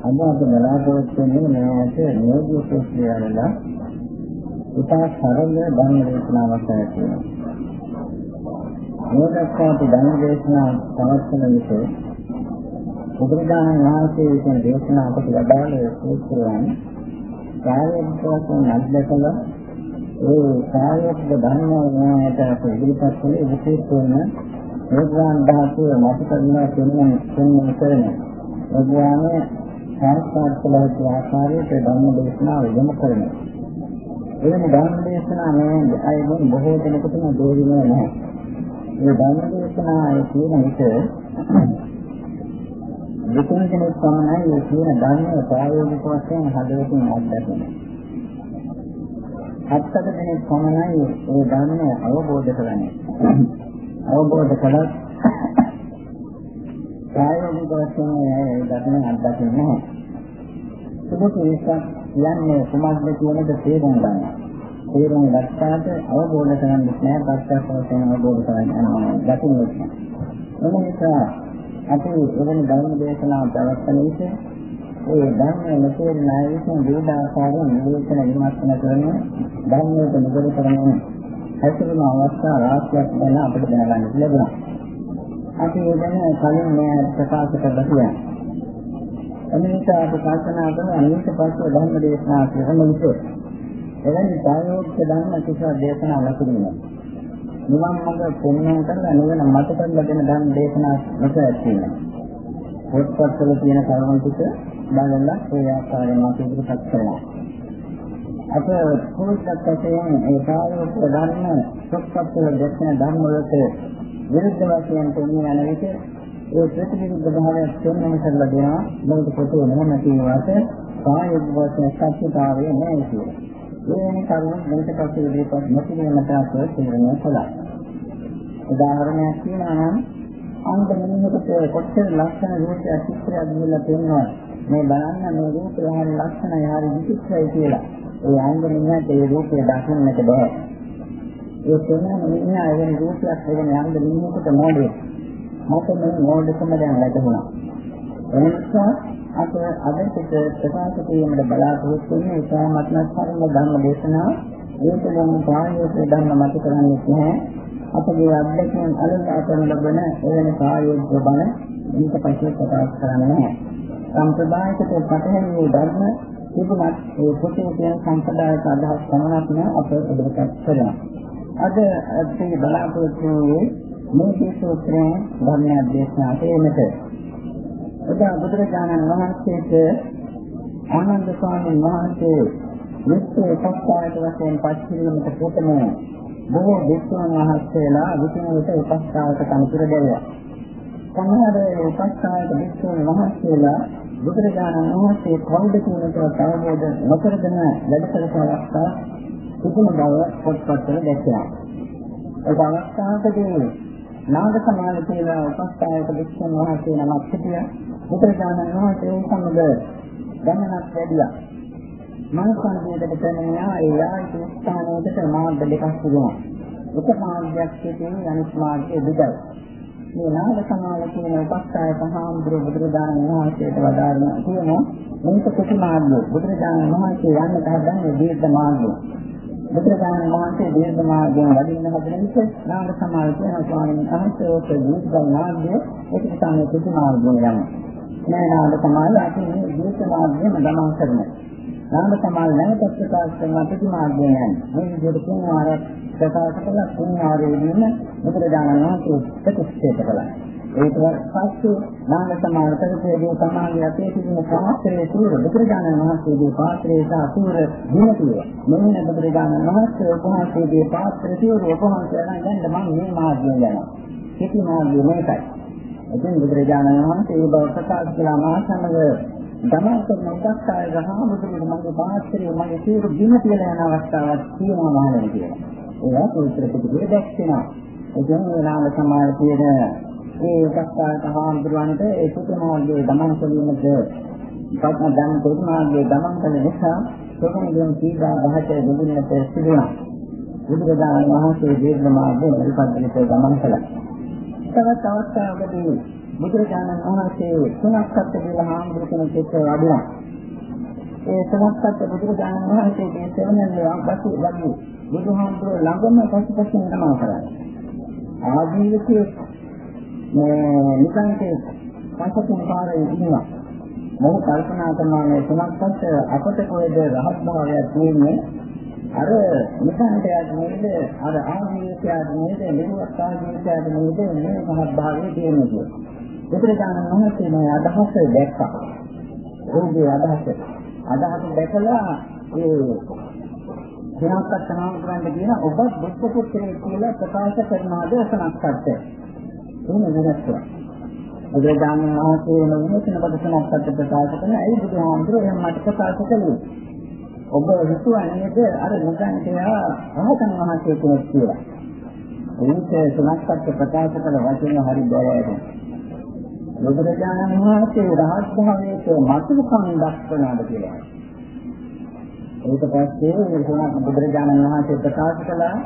අද අපි බලාපොරොත්තු වෙන්නේ මේකට නෝධි සූත්‍රයවල ඉතා සරල ධර්ම දේශනාවක් තියෙනවා. මේකට අපි ධර්ම දේශනා පවත්වන විට බුදුරජාණන් වහන්සේ විසින් දේශනා කොට වදාළ සූත්‍රයන් කාර්යයක් වශයෙන් අධ්‍යක්ෂකව ඒ කාර්යයක් ධර්මයට අපි ඉදිරිපත් කළේ විශේෂ වෙන නිර්වාණ ධාතුව මත කරන කෙනෙක් කෙනෙක් කරන ඒ සංස්කාර කළ හැකි ආකාරයට ධර්ම දේශනාව යොමු කරනවා. එවැනි ධර්ම දේශනා මේ අයගෙන් බොහෝ දෙනෙකුට දෝරිනේ නැහැ. මේ ධර්ම දේශනාවේ තියෙන විට දෙතුන් කෙනෙක් පමණයි මේ කියන ධර්මය ප්‍රායෝගික වශයෙන් හදවතින් අත්දකින්නේ. හත්තක දෙනෙක් පමණයි මේ ධර්මය අවබෝධ කරන්නේ. අවබෝධ කළත් ප්‍රායෝගික වශයෙන් ඒ ධර්මය අත්දකින්නේ නැහැ. සුදුසු නිසා කියන්නේ කුමක්ද කියන එක තේරුම් ගන්න. තේරුම් ගත්තාට අවබෝධ කරගන්න නැහැ, පස්සක් වශයෙන් අවබෝධ කරගන්න දකින්නේ නැහැ. ඒ නිසා අපි එවැනි ධර්ම දේශනා පැවැත්වෙන විට ඒ ධර්මයේ මෙතේන අය විසින් විවිධ ආකාරයෙන් නිරූපණ විමර්ශන කරන ධර්මයට නිගල කරන හැසිරෙන අවස්ථා රාශියක් ගැන අපිට දැනගන්න ලැබුණා. අපි ඒ ගැන කලින් මේ ප්‍රකාශ කරලා තියෙනවා. එනිසා අපි කල්පනා කරන අනිත් පස්සේ ධර්ම දේශනා කරන විට එවැනි ප්‍රායෝගික ධර්ම කිසිවක් දේශනා ලකුණු නිවන් මඟ පොන්නන කරලා නිවන මත කරලා දෙන ධර්ම දේශනා මෙතන තියෙනවා. පොත්පත්වල තියෙන කරුණු ටික බලලා ඒ ආකාරයෙන් අපි ඉදිරිපත් කරනවා. අප පොත්පත් වශයෙන් ඒ කාර්යෝත් ධර්ම පොත්පත්වල දැක්වෙන ධර්ම වලට විරුද්ධ වශයෙන් තෝරන යන විට ඒ ප්‍රතිවිරුද්ධ භාවයක් තෝරන කරලා දෙනවා. මොකද පොතේ මොනම කියනවාට කාර්යෝත් වශයෙන් සත්‍යතාවය නැහැ කියලා. මේ කරුණ දෙකට පස්සේ ඉදිරිපත් නොකිරීමට අප තීරණය කළා. උදාහරණයක් කියනවා නම් අංග මිනිහෙකුට කොච්චර ලක්ෂණ රූපයක් චිත්‍රයක් දීලා තියෙනවා. මේ බලන්න මේ රූපය හරි ලක්ෂණයි හරි විචිත්‍රයි කියලා. ඒ අංග මිනිහට ඒ රූපය දකින්නට බෑ. ඒ තේරෙන මිනිහා එවැනි රූපයක් එවැනි අංග මිනිහෙකුට මොඩේ. මට මේ මොඩකම දැන් වැටුණා. එනිසා අප අද සිට ප්‍රකාශ කිරීමට බලාපොරොත්තු වෙන්නේ ඉතාමත්ම සරල ධර්ම දේශනාව. ඒක නම් ප්‍රායෝගික ධර්ම මත කරන්නේ නැහැ. අපගේ අධ්‍යක්ෂණ අලංකාර කරන ලබන එවැනි ප්‍රායෝගික බණ ඊට පස්සේ ප්‍රකාශ කරන්නේ නැහැ. සම්ප්‍රදායික පටහැනි වූ ධර්ම තිබුණත් ඒ පොතේ තියෙන සම්ප්‍රදායික අදහස් පමණක් නෑ අප ඉදිරිපත් කරනවා. අද අපි බලාපොරොත්තු වූයේ මේ සූත්‍රයෙන් ධර්ම දේශනා කිරීමට එදා බුදුරජාණන් වහන්සේට ආනන්ද ස්වාමීන් වහන්සේ විශ්ව උපස්ථායක වශයෙන් පස්කිරීමට පුතම බොහෝ විශ්වයන් වහන්සේලා විසිනවිට උපස්ථායක තනතුර දෙල්ලා. සමහර උපස්ථායක විශ්වයන් වහන්සේලා බුදුරජාණන් වහන්සේ කවුද කියන එක අවබෝධ නොකරගෙන වැඩ කළ අවස්ථා තිබුණ බව පොත්පත්වල දැක්කා. ඒ අවස්ථාවකදී නාග සමාන කියලා උපස්ථායක විශ්වයන් වහන්සේ නමක් සිටියා. බුදුරජාණන් වහන්සේ සමග ගමනක් වැඩිලා මනසන්දියකට පැමිණියා ඒ ආයත ස්ථානයකට මාර්ග දෙකක් තිබුණා. එක මාර්ගයක් සිටින අනිත් මාර්ගය දෙකයි. මේ නාග සමාන කියන උපස්ථායක හාමුදුරුව බුදුරජාණන් වහන්සේට වදාරන කියනවා මේක කුටි මාර්ගය. බුදුරජාණන් වහන්සේ යන්නට හදන්නේ දීර්ඝ මාර්ගය. බුදුරජාණන් වහන්සේ දීර්ඝ මාර්ගයෙන් වඩින්න හදන විට නාග සමාන කියන ස්වාමීන් වහන්සේ ඔක දීර්ඝ මාර්ගය ඒක තමයි කුටි මාර්ගය යනවා. මේ නාග සමාන අපි මේ දීර්ඝ මාර්ගයෙන් ගමන් කරනවා. නාම සමාල් නැවත ප්‍රකාශ කරන ප්‍රතිමාර්ගය යන්නේ. මේ විදිහට තුන් වාරයක් ප්‍රකාශ කළා තුන් වාරයේදීම බුදුරජාණන් වහන්සේ ප්‍රතික්ෂේප කළා. ඒක පස්සේ නාම සමාල් කරකේදී සමාගයේ අපේ තිබෙන පාත්‍රයේ තුර බුදුරජාණන් වහන්සේගේ පාත්‍රයේ සහ තුර දිනතිය. මෙන්න බුදුරජාණන් වහන්සේ උපහාසයේදී පාත්‍ර තුර උපහාසය යන දැන් මම මේ මාර්ගයෙන් යනවා. කිසි මාර්ගය මේකයි. එතෙන් බුදුරජාණන් වහන්සේ ඒ බව ප්‍රකාශ කළා මා සමග ගමන් කරන උපස්ථාය ගහමුදුනේ මගේ පාස්තරේ මගේ සියලු දින කියලා යන අවස්ථාවක් තියෙනවා මහණෙනි කියලා. ඒවා පොතේ පිටුපිට දැක්වෙනවා. ඒ කියන්නේ නාම සමාන තියෙන ඒ උපස්ථායක හාමුදුරන්ට ඒ පුතුමාගේ ගමන් කිරීමද පත්න දැන් පුතුමාගේ ගමන් කරන නිසා සෝකණියන් සීදා බහට දෙදිනට සිදුණා. බුදුරජාණන් වහන්සේ දීර්ඝ මාර්ගයේ පරිපද්දලිත ගමන් කළා. තවත් අවස්ථාවකදී බුදුරජාණන් වහන්සේ තුනක් සත්‍ය කියලා හාමුදුරු කෙනෙක් එක්ක වඩලා ඒ තුනක් සත්‍ය බුදුරජාණන් වහන්සේගේ සෙවණේ වස්තු ලැබු බුදුහාමුදුරුවෝ ළඟම පසුපසින් තමයි කරන්නේ. ආදීවකේ මේ නිකන්කේ පසුපසින් පාරේ ඉන්නවා. මොහු කල්පනා කරනවා මේ තුනක් සත්‍ය අපට කොහෙද රහත් භාවයක් තියෙන්නේ අර නිකාන්තයාට නේද අර ආදීවකයාට නේද නිරුවත් ආදීවකයාට නේද මේ මහත් භාවයේ තියෙන්නේ කියලා. බුදුරජාණන් වහන්සේ මේ අදහස දැක්කා. ඔහුගේ අදහස. අදහස දැකලා ඒ දිනක්වත් තනම කරන්න කියන ඔබ බුද්ධ පුත්‍රයෙක් කියලා ප්‍රකාශ කරනාද සනක්කත්. එහෙම වෙනස්ව. බුදුරජාණන් වහන්සේ නොවිනසන පදසනක්කත් ප්‍රකාශ කරන ඇයි බුදුහාමුදුරුවෝ එහෙම මට ප්‍රකාශ කළේ? ඔබ හිතුවන්නේද අර නිකන්තයා රහතන් වහන්සේ කෙනෙක් කියලා. ඒක සනක්කත් ප්‍රකාශ කළ වචන හරි බයයි. බුදුරජාණන් වහන්සේ රහත් භාවයේ මතුකම් දක්වනවාද කියලා. ඒක පස්සේ එතන බුදුරජාණන් වහන්සේ ප්‍රකාශ කළා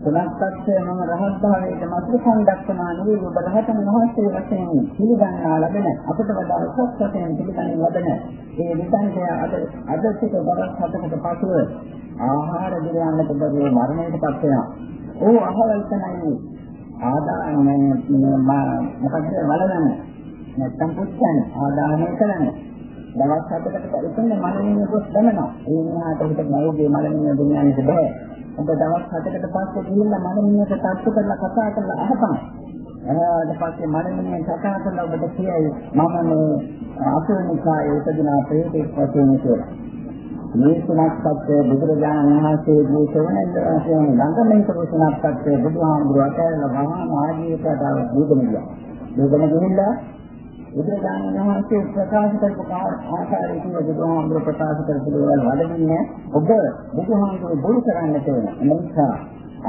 සනත්තක්ෂය මම රහත් භාවයේ මතුකම් දක්වනවා නෙවෙයි ඔබ රහතන් වහන්සේ වශයෙන් පිළිගන්නා ලබන අපට වඩා උසස් වශයෙන් පිළිගන්න ලබන ඒ විසංකය අද අද සිට දවස් හතකට පසුව ආහාර දිරයන්නට බැරි මරණයට පත් වෙනවා. ඕ අහවල් තමයි ආදානය මොකද වලදන්න නැත්තම් පුච්චන්නේ ආදානය කරන්නේ දවස් හතකට පරිපූර්ණ මනමින් ගොස් දමනවා. ඒ නිහාට හිට නෝගේ මනමින් දුන්නානේ බෑ. ඔබ දවස් හතකට පස්සේ ගිහිල්ලා මනමින්ට තට්ටු කරලා කතා කරලා අහපන් ඊට පස්සේ මනමින් කතා කරලා ඔබට කියයි මම මේ අසුරනිකායේ උපදිනා ප්‍රේතෙක් වශයෙන් කියලා මේ සුණක්පත් බුදුරජාණන් වහන්සේගේ ශ්‍රවණයෙන් වශයෙන් ළඟම සුණක්පත් බුදුහාමුදුරුවෝ අතහැරලා මහා මාර්ගයට දීගෙන ගියා. දීගෙන ගිහිල්ලා බුදුරජාණන් වහන්සේ ප්‍රකාශ කරපු ආකාරයේ කියන බුදුහාමුදුරුවෝ ප්‍රකාශ කරපු දේවල් වඩමින්නේ ඔබ බුදුහාමුදුරුවෝ බොරු කරන්නට වෙන. නිසා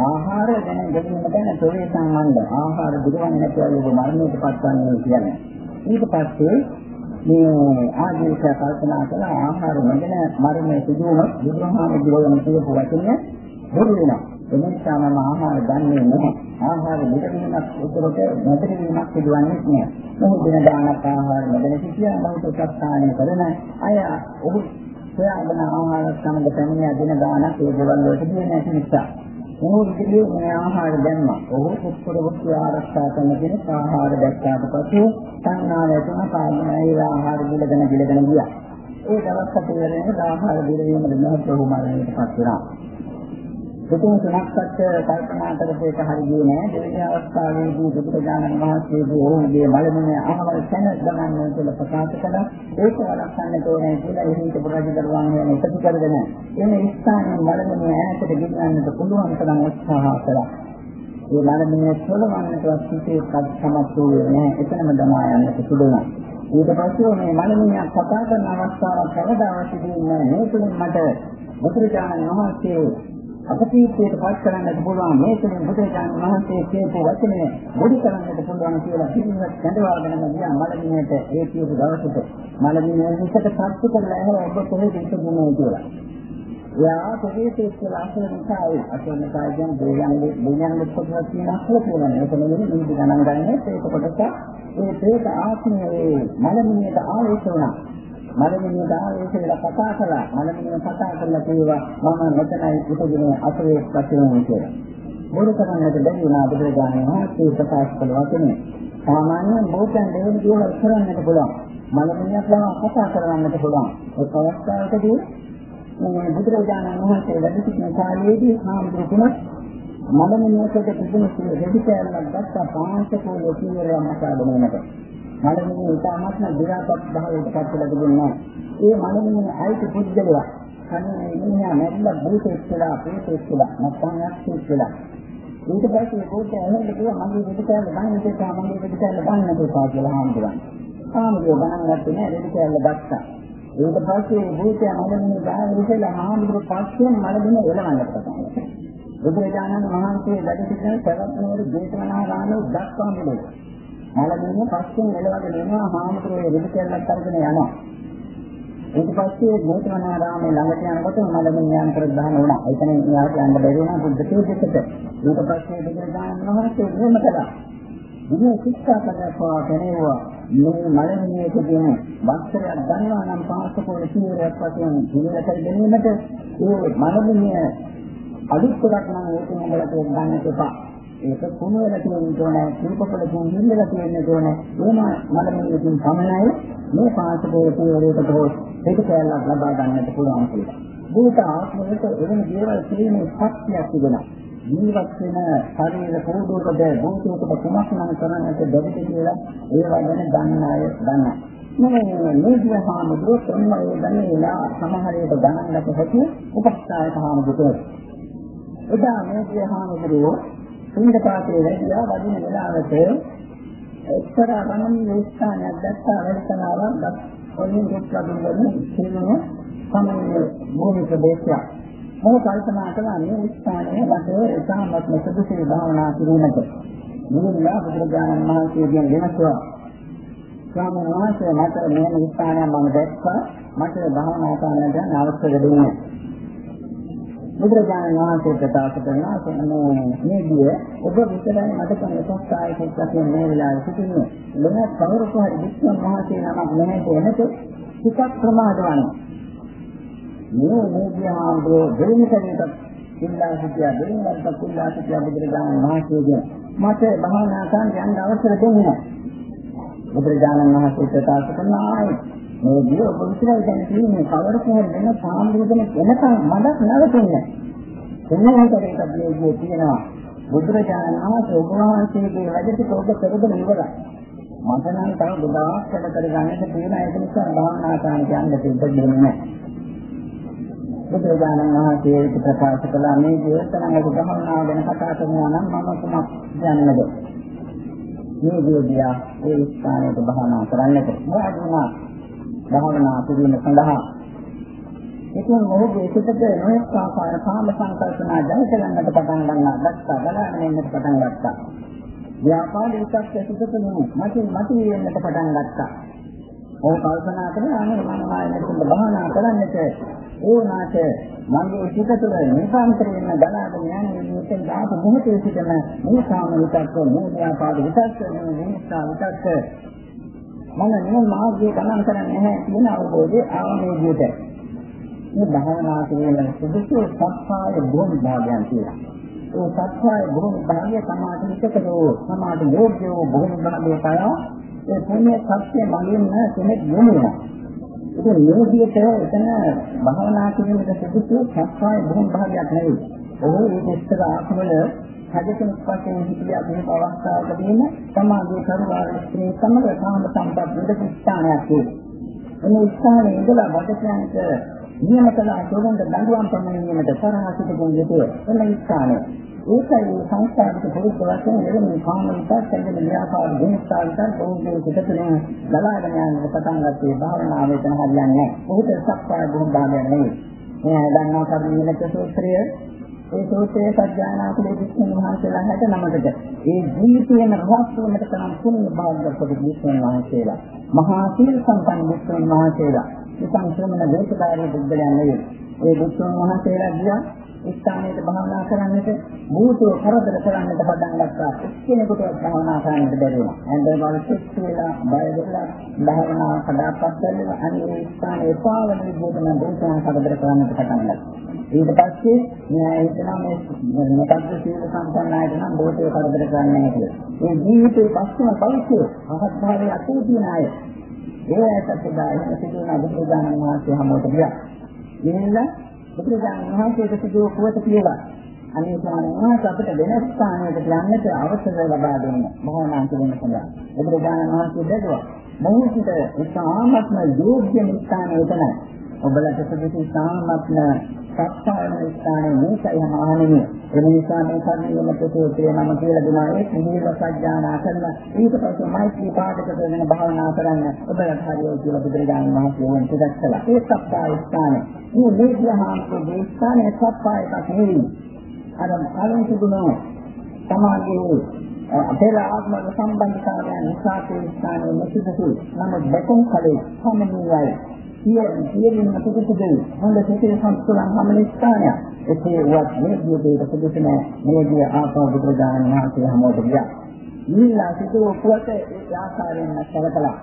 ආහාර ගැන ගැනීම ගැන තොරේ සම්බන්ධ ආහාර දුරවන්නේ නැතුව ඔබ මරණයට පත්වන්නේ කියන්නේ. ඊට පස්සේ මේ ආදීක කල්පනා කළ ආහාර නැගෙන මරණය සිදු වුණොත් බුදුහාමුදුරුවෝ කියපු වචනය බොරු වෙනවා. ඒ නිසා මම ආහාර ගන්නේ නැහැ. ආහාර නිරවීමක් උතරට නැතිවීමක් සිදුවන්නේ නැහැ. මොහොත දින දානක් ආහාර නැගෙන සිටියා බෞද්ධ සත්‍යාණය කරන අය ඔහු සොයාගෙන ආහාර සමග පැමිණ දින දානක් ඒ දේවල් වලට දෙන්නේ නැති නිසා මොහු විදිහේ මේ ආහාර දැම්මා. ඔහු පුස්තක වස්තු ආරක්ෂා කරන කෙනෙක් ආහාර දැක්කාට පසු සංඥාව ඇතුණ කාමයේ ආහාර දිලගෙන දිලගෙන ගියා. ඒ දවස් හතේ වෙනකොට ආහාර දිලවීමද නැත්නම් ඔහු මරණයට පත් වෙනවා. ඉතින් තුනක්වත් කල්පනා කරපේක හරියන්නේ නැහැ. දෙවෙනි අවස්ථාවේදී බුදුරජාණන් වහන්සේගේ ඔහුගේ මළමුණ අහවල් තැන ගමන්නේ කියලා ප්‍රකාශ කළා. ඒක වළක්වන්න ඕනේ කියලා එහිට පුරජදරුවන් වෙන එකතු කරගෙන එන ස්ථානයේ මළමුණ ඈතට ගෙනියන්නට පුළුවන් තරම් උත්සාහ කළා. ඒ මළමුණ සොලවන්නටවත් කිසිසේත් සමත් වූයේ නැහැ. එතනම දමා යන්නට පුළුවන්. ඊට පස්සේ මේ මළමුණ කතා කරන අවස්ථාවක් කවදාවත් තිබෙන්නේ නැහැ. මේ තුලින් මට බුදුරජාණන් වහන්සේ අපතීතයට පත් කරන්නට පුළුවන් මේ තුලින් බුදුරජාණන් වහන්සේ කියපු වචනේ මුඩි කරන්නට පුළුවන් කියලා පිළිවෙත් කැඳවාගෙන ගියා මලමිණියට ඒ කියපු දවසට මලමිණිය විසට පත්තු කරලා එහෙම ඔබ කොහෙද ඉඳුනේ කියලා. එයා ප්‍රදේශයේ කියලා අසල නිසායි අසල නිසායි කියන දෙයයන්ගේ දෙයයන්ගේ පොතක් තියෙන අසල කියලා ඒක නෙවෙයි මේ ගණන් ගන්නේ ඒක කොටස ඒ ප්‍රේත ආත්මයේ මලමිණියට ආවේශ වුණා. මලමිනිය දාවේ කියලා කතා කළා. මලමිනිය කතා කරලා කිව්වා මම මෙතනයි ඉපදුනේ අසලේ වශයෙන් කියලා. මොන කරන්නද බැරි වුණා බුදුරජාණන් වහන්සේ ප්‍රකාශ කළ වචනේ. සාමාන්‍යයෙන් බෝතන් දෙවෙනි දේවල් කරන්නට පුළුවන්. මලමිනියක් ලම කතා කරන්නට පුළුවන්. ඒ අවස්ථාවකදී මේ බුදුරජාණන් වහන්සේ වැඩ සිටින කාලයේදී හාමුදුරුවෝ මලමිනියකට තිබුණු රෙදි කෑල්ලක් ගත්තා පාංශකෝල කීරයක් මකාගෙන මනමිනේ ඉතාමත්ම දිරාපත් භාවයට පත් වෙලා තිබුණා. ඒ මනමිනේ අයිති පුද්ගලයා කන්නේ ඉන්නේ නැත්නම් භූතෙක් කියලා, ප්‍රේතෙක් කියලා, නැත්නම් යක්ෂයෙක් කියලා. ඊට පස්සේ භූතය එහෙම කිව්වා මගේ පිටිකැල ගන්න දෙපා මගේ පිටිකැල ගන්න දෙපා කියලා හම්බුනා. ආමුගේ ගණන් ගත්තේ නෑ පිටිකැල ගත්තා. ඊට පස්සේ භූතය මනමිනේ ගාන ඉතලා හාමුදුරු පස්සේ මනමිනේ එලවන්නට පටන් ගත්තා. බුදුරජාණන් වහන්සේ වැඩ සිටින සරත්නෝරු ජේතවනාරාමයේ දක්වා මිලේ මලමිණිය පස්සෙන් එළවගෙන එනවා හාමුදුරුවෝ රිදිකැලක් අරගෙන යනවා. ඊට පස්සේ ගෝතමනාරාමයේ ළඟට යනකොට මලමිණිය අන්තර දාන වුණා. එතන යාට යන්න බැරි වුණා බුද්ධ තේජසට. ඊට පස්සේ බුදුරජාණන් වහන්සේ මෙහෙම කළා. විනය ශික්ෂාපදයක් පවතනවා මේ මලමිණියකදී වස්ත්‍රයක් ගන්නවා නම් පාසකෝල සීරයක් වශයෙන් දිනකට ගැනීමට ඒ මලමිණිය අලුත්කමක් නම් ඒක මොකලට ගන්නට එපා. ඒක කුණ වෙලා තියෙන්න ඕනේ, රූපවල තියෙන්න ඉන්නලා තියෙන්න ඕනේ. එහෙම මලමිණියකින් පමණයි මේ පාසකෝල සීරයකට හෝ ඒක කැලලක් ලබා ගන්නට පුළුවන් කියලා. භූත ආත්මයට එවැනි දේවල් කිරීමේ ශක්තියක් තිබෙනවා. ජීවත් වෙන ශරීර පොඩුවකද භූතයකට කුමක් නම් කරන්නට බැරිද කියලා ඒවා ගැන දන්න අය දන්නවා. මේ නීතිය හාමුදුරුවෝ තොන්න ඒ දැනෙලා සමහරයට ගණන්ගත හැකි උපස්ථායක හාමුදුරුවෝ. එදා නීතිය හාමුදුරුවෝ සිංහපාතේ වැඩිලා වදින වෙලාවට එක්තරා ගමන් ස්ථානයක් දැක්කා වැඩසටහනක් ඔලින් රුක් ලබන සිනහ සමන්‍ය භූමි ප්‍රදේශයක්. මම කල්පනා කළා මේ ස්ථානයේ වශයෙන් ඉතාමත් සුදුසු භාවනා කිරීමට. මුලින්ම බුදුරජාණන් වහන්සේගෙන් වෙනස්වා ස්වාමීන් වහන්සේ මට මේ ස්ථානය මම දැක්කා මට භාවනා කරන්න අවශ්‍ය දෙන්නේ. බුදුරජාණන් වහන්සේ ප්‍රකාශ කරනවා මේ දිය ඔබ විතරයි මට කරන සත්‍යය කියලා මේ වෙලාවේ සිටින්නේ. ලොන කවුරු කොහරි විශ්ව මහසේ නමක් නැහැ එනකොට ටිකක් ප්‍රමාදවන්නේ. මේ නේදියාමෝ දෙවෙනි කෙනෙක්ට ඉල්ලා සිටියා දෙවෙනි වරට ඉල්ලා සිටියා බුදුරජාණන් වහන්සේගෙන් මට භාවනා කරන්න යන්න අවසර දෙන්නේ නැහැ. බුදුරජාණන් වහන්සේ ප්‍රකාශ කරනවා මේ දිය ඔබ විතරයි දැන් කියන්නේ කවර කොහොම වෙන සාම්පූර්ණ වෙනකන් මඩක් නවතින්නේ. එන්නකට එකක් මේ තියෙනවා. බුදුරජාණන් වහන්සේ ඔබ වහන්සේගේ වැඩට ඔබ කරගෙන ඉවරයි. මට නම් තව ගොඩාක් වැඩ කරගන්නට තියෙන ඒක නිසා භාවනා කරන්න යන්න දෙන්න නැහැ. බුදුරජාණන් වහන්සේ ප්‍රකාශ කළා මේ දේශනාවක ගමනාව ගැන කතා කරනවා නම් මම කුමක් කියන්නද? මේ දේදියා ඒ ස්ථානයට භාවනා කරන්නට මොහොතම භාවනා කිරීම සඳහා. ඉතින් මොහොතේ සිටට නොයෙක් ආකාර කාම සංකල්පනා දැක ගන්නට පටන් ගන්නවා දැක්කා බලාගෙන ඉන්නට පටන් ගත්තා. ව්‍යාපාද විචක්ෂ සිටතුනේ මතින් මති වෙන්නට පටන් ගත්තා. ඔය කල්පනා කරලා අනේ මම ආයෙත් භාවනා කරන්නට ඒනාට මගේ සිත තුළ නිකාන්තරයෙන් ගලාගෙන යන්නේ මේකෙන් දාපු මොහොතේ සිටම මේ කාම විතක්ක මූලයාපාද විතක්ක මේ විස්සා විතක්ක මම මේ මාර්ගයේ ගමන් කරන්නේ නැහැ කියන අවබෝධය ආවමේ විදිහට මේ භාවනා කියන සුදුසු සත්‍යය බොහොම භාගයන් කියලා. ඒ සත්‍යය බොහොම භාගය සමාධි විචකරෝ සමාධි යෝග්‍යෝ බොහොම භාගය කරා ඒ පුණ්‍ය සත්‍ය මගින් කෙනෙක් යොමුනවා. ඉතින් මේ විදිහට එතන භාවනා කිරීමට සුදුසු සත්‍යය බොහොම භාගයක් නෙවෙයි. ඔහු මේ ඉස්තර ආත්මවල හදකෙනෙක් වශයෙන් හිටියා මේ අවස්ථාවකදීම සමාධිය කරුණාවේ ස්ත්‍රී සමග කාම සම්පත් විදක ස්ථානයක් තියෙනවා. එනේ ස්ථානයේ ඉඳලා වදකයන්ට නියම කළ අතොරෙන්ද දඬුවම් පමණීමට තරහ සිටුගෙන යුතුය. එන්න ස්ථානය. ඒකයි සංස්කාරික පුරුෂ වශයෙන් එළෙන කාමනිකත් සැලෙන ව්‍යාපාර දිනස්ථානිකත් බොහෝගේ පිටතනේ ගලාගෙන යන පටන් ගත්තේ භාවනාව වෙන හරියන්නේ නැහැ. ඔහුට සක්කාය භූමිභාගය නෙවෙයි. මේ දන්නා කර්මීලක සූත්‍රය ඒ සූත්‍රයේ සත්‍යඥාන කුලේ විශ්වන් වහන්සේලා හැට නමකට ඒ ජීවිතයේම රහස් වීමට තරම් පුණ්‍ය භාග්‍ය කොට විශ්වන් වහන්සේලා මහා සීල සම්පන්න විශ්වන් වහන්සේලා ඉතින් ශ්‍රමණ දේශකාරී බුද්ධයන් නෙවෙයි. ඒ විශ්වන් වහන්සේලා ගියා ස්ථානයට භාවනා කරන්නට භූතෝ කරදර කරන්නට පටන් ගත්තා. එක්කෙනෙකුට භාවනා කරන්නට බැරි වුණා. ඇඳ වලට කියලා බය වෙලා භාවනා කඩාපත් වෙලා අනිත් ස්ථානයේ පාවන විදිහට නම් දේශනා කරදර කරන්නට පටන් ගත්තා. ඊට පස්සේ මම හිතනවා මේ මොකද්ද සීල සම්පන්නයිද නම් භූතේ කරදර කරන්නේ නැහැ කියලා. මේ ජීවිතේ පස්සම පෞෂ්‍ය අහත්භාවයේ අතීතින අය. ඒ ඇත්තට දායක සිදුවන අභිඥාන වාසිය හැමෝටම ගියා. ඉන්න බුදුරජාණන් වහන්සේට සිදුව කුවත කියලා. අනේ ස්වාමීන් වහන්සේ අපිට වෙන ස්ථානයකට යන්නට අවසර ලබා දෙන්න. භවනා කිරීම සඳහා. බුදුරජාණන් වහන්සේ දැදුවා. මොහොතට ඉතාමත්ම යෝග්‍ය ස්ථානය එතනයි. ඔබලට සුදුසු ඉතාමත්ම සත්‍යයන ස්ථානයේ මේකයි මහණෙනි. ඒ නිසා මේ කර්මයේ ප්‍රතිෝත්‍රය මම කියලා දුනා ඒ නිවිල සත්‍යානා කරන ඊට පස්සේ මෛත්‍රී පාදක වෙන භාවනා කරන්න ඔබලට හරියෝ කියලා බුදුරජාණන් වහන්සේ වුණ පිටත් කළා. ඒ සත්‍යය ස්ථානය. මේ මේකහාමකේ ස්ථානයේ සත්‍යයක් නෙවෙයි. අර කලින් තිබුණා සමාජයේ අපේ ආත්ම සම්බන්ධතාවයන් නිසා ඒ ස්ථානයේ නැතිදසු නමුත් බැටන් කලේ සමනියයි සියලු සියලුම සුදුසුද හොඳ සිතේ සංස්කෘතන් හැම ස්ථානයක් එසේ වත් මේ ජීවිතයේ සුදුසු නැහැ මේ ජීව ආපව බුදුරජාණන් වහන්සේ හැමෝටම ගියා ඊළඟ සිදුව පුවත ඒ ආකාරයෙන් සැලකලා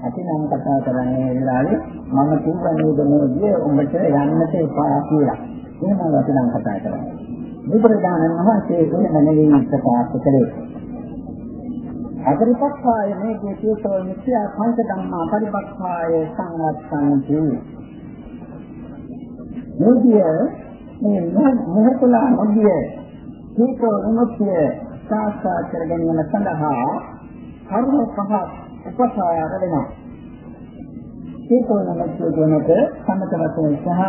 අතිනම් කතා කරන්නේ වෙලාවේ මම කිව්වා නේද මේ ගිය උඹට යන්නට එපා කියලා. එහෙම අතිනම් කතා කරන්නේ. බුදුරජාණන් වහන්සේ එහෙම නෙවෙයි ප්‍රකාශ කළේ. අපරිපක්ඛාය මේ කේතෝ මිත්‍යා සංක ධම්මා පරිපක්ඛාය සංවත්තන්ති. මේදිය මේ මොහොතලා නොගිය කේතෝ විමුක්තිය සාක්ෂාත් කර ගැනීම සඳහා කර්ම පහ උපසාය කරනවා. කේතෝ විමුක්තිය කියනක සමත වශයෙන් සහ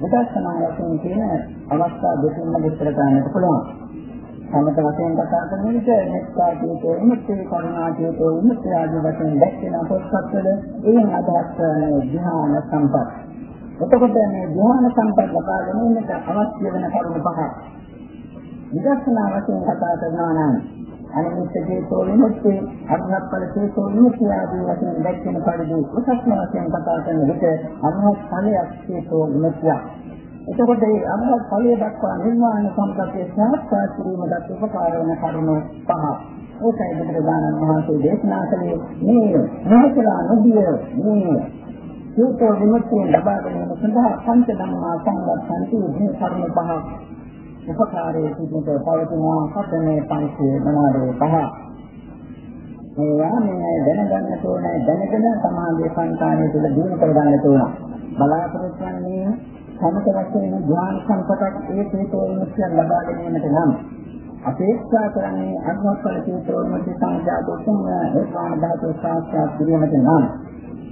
විදර්ශනා වශයෙන් කියන අවස්ථා දෙකකින්ම විස්තර කරන්නට පුළුවන්. සමත වශයෙන් කතා කරන විට මෙත්තා කියතෝ විමුක්ති කරුණා කියතෝ විමුක්ති ආදී වශයෙන් දැක්වෙන පොත්පත්වල එයින් අදහස් කරන ධ්‍යාන සම්පත්. එතකොට මේ ධ්‍යාන සම්පත් ලබා ගැනීමට අවශ්‍ය වෙන කරුණු පහක්. විදර්ශනා වශයෙන් කතා කරනවා නම් අනිත්‍ය චේතෝ විමුක්ති අරහත්ඵල චේතෝ විමුක්ති ආදී වශයෙන් දැක්වෙන පරිදි උසස්ම වශයෙන් කතා කරන විට අරහත් ඵලයක් චේතෝ විමුක්තිය. එතකොට මේ අරහත් ඵලය දක්වා නිර්වාණ සම්පත්තිය සාක්ෂාත් කිරීමට උපකාර වන කරුණු පහ. ඒකයි බුදුරජාණන් වහන්සේ දේශනා කළේ මේ මොහොතලා නොදිය මේ චේතෝ විමුක්තිය ලබා ගැනීම සඳහා පංච ධම්මා සංගතන්ති මේ කරුණු පහ උපකාරයේ සිටිනට පවතින සතනේ පංචේ මනාවේ පහ. මේවා මේ දැනගන්න ඕනේ දැනගෙන සමාධිය සංකාණය තුළ දිනු කරගන්න ඕන. බලාපොරොත්තු වෙන්නේ සමත වශයෙන් ධ්‍යාන සම්පතක් ඒ හේතෝ විමුක්තිය ලබා ගැනීමට නම් අපේක්ෂා කරන්නේ අනුස්සල හේතෝ විමුක්ති සංජාතෝ තුන් ඒකාන ධාතු සාක්ෂාත් කිරීමට නම්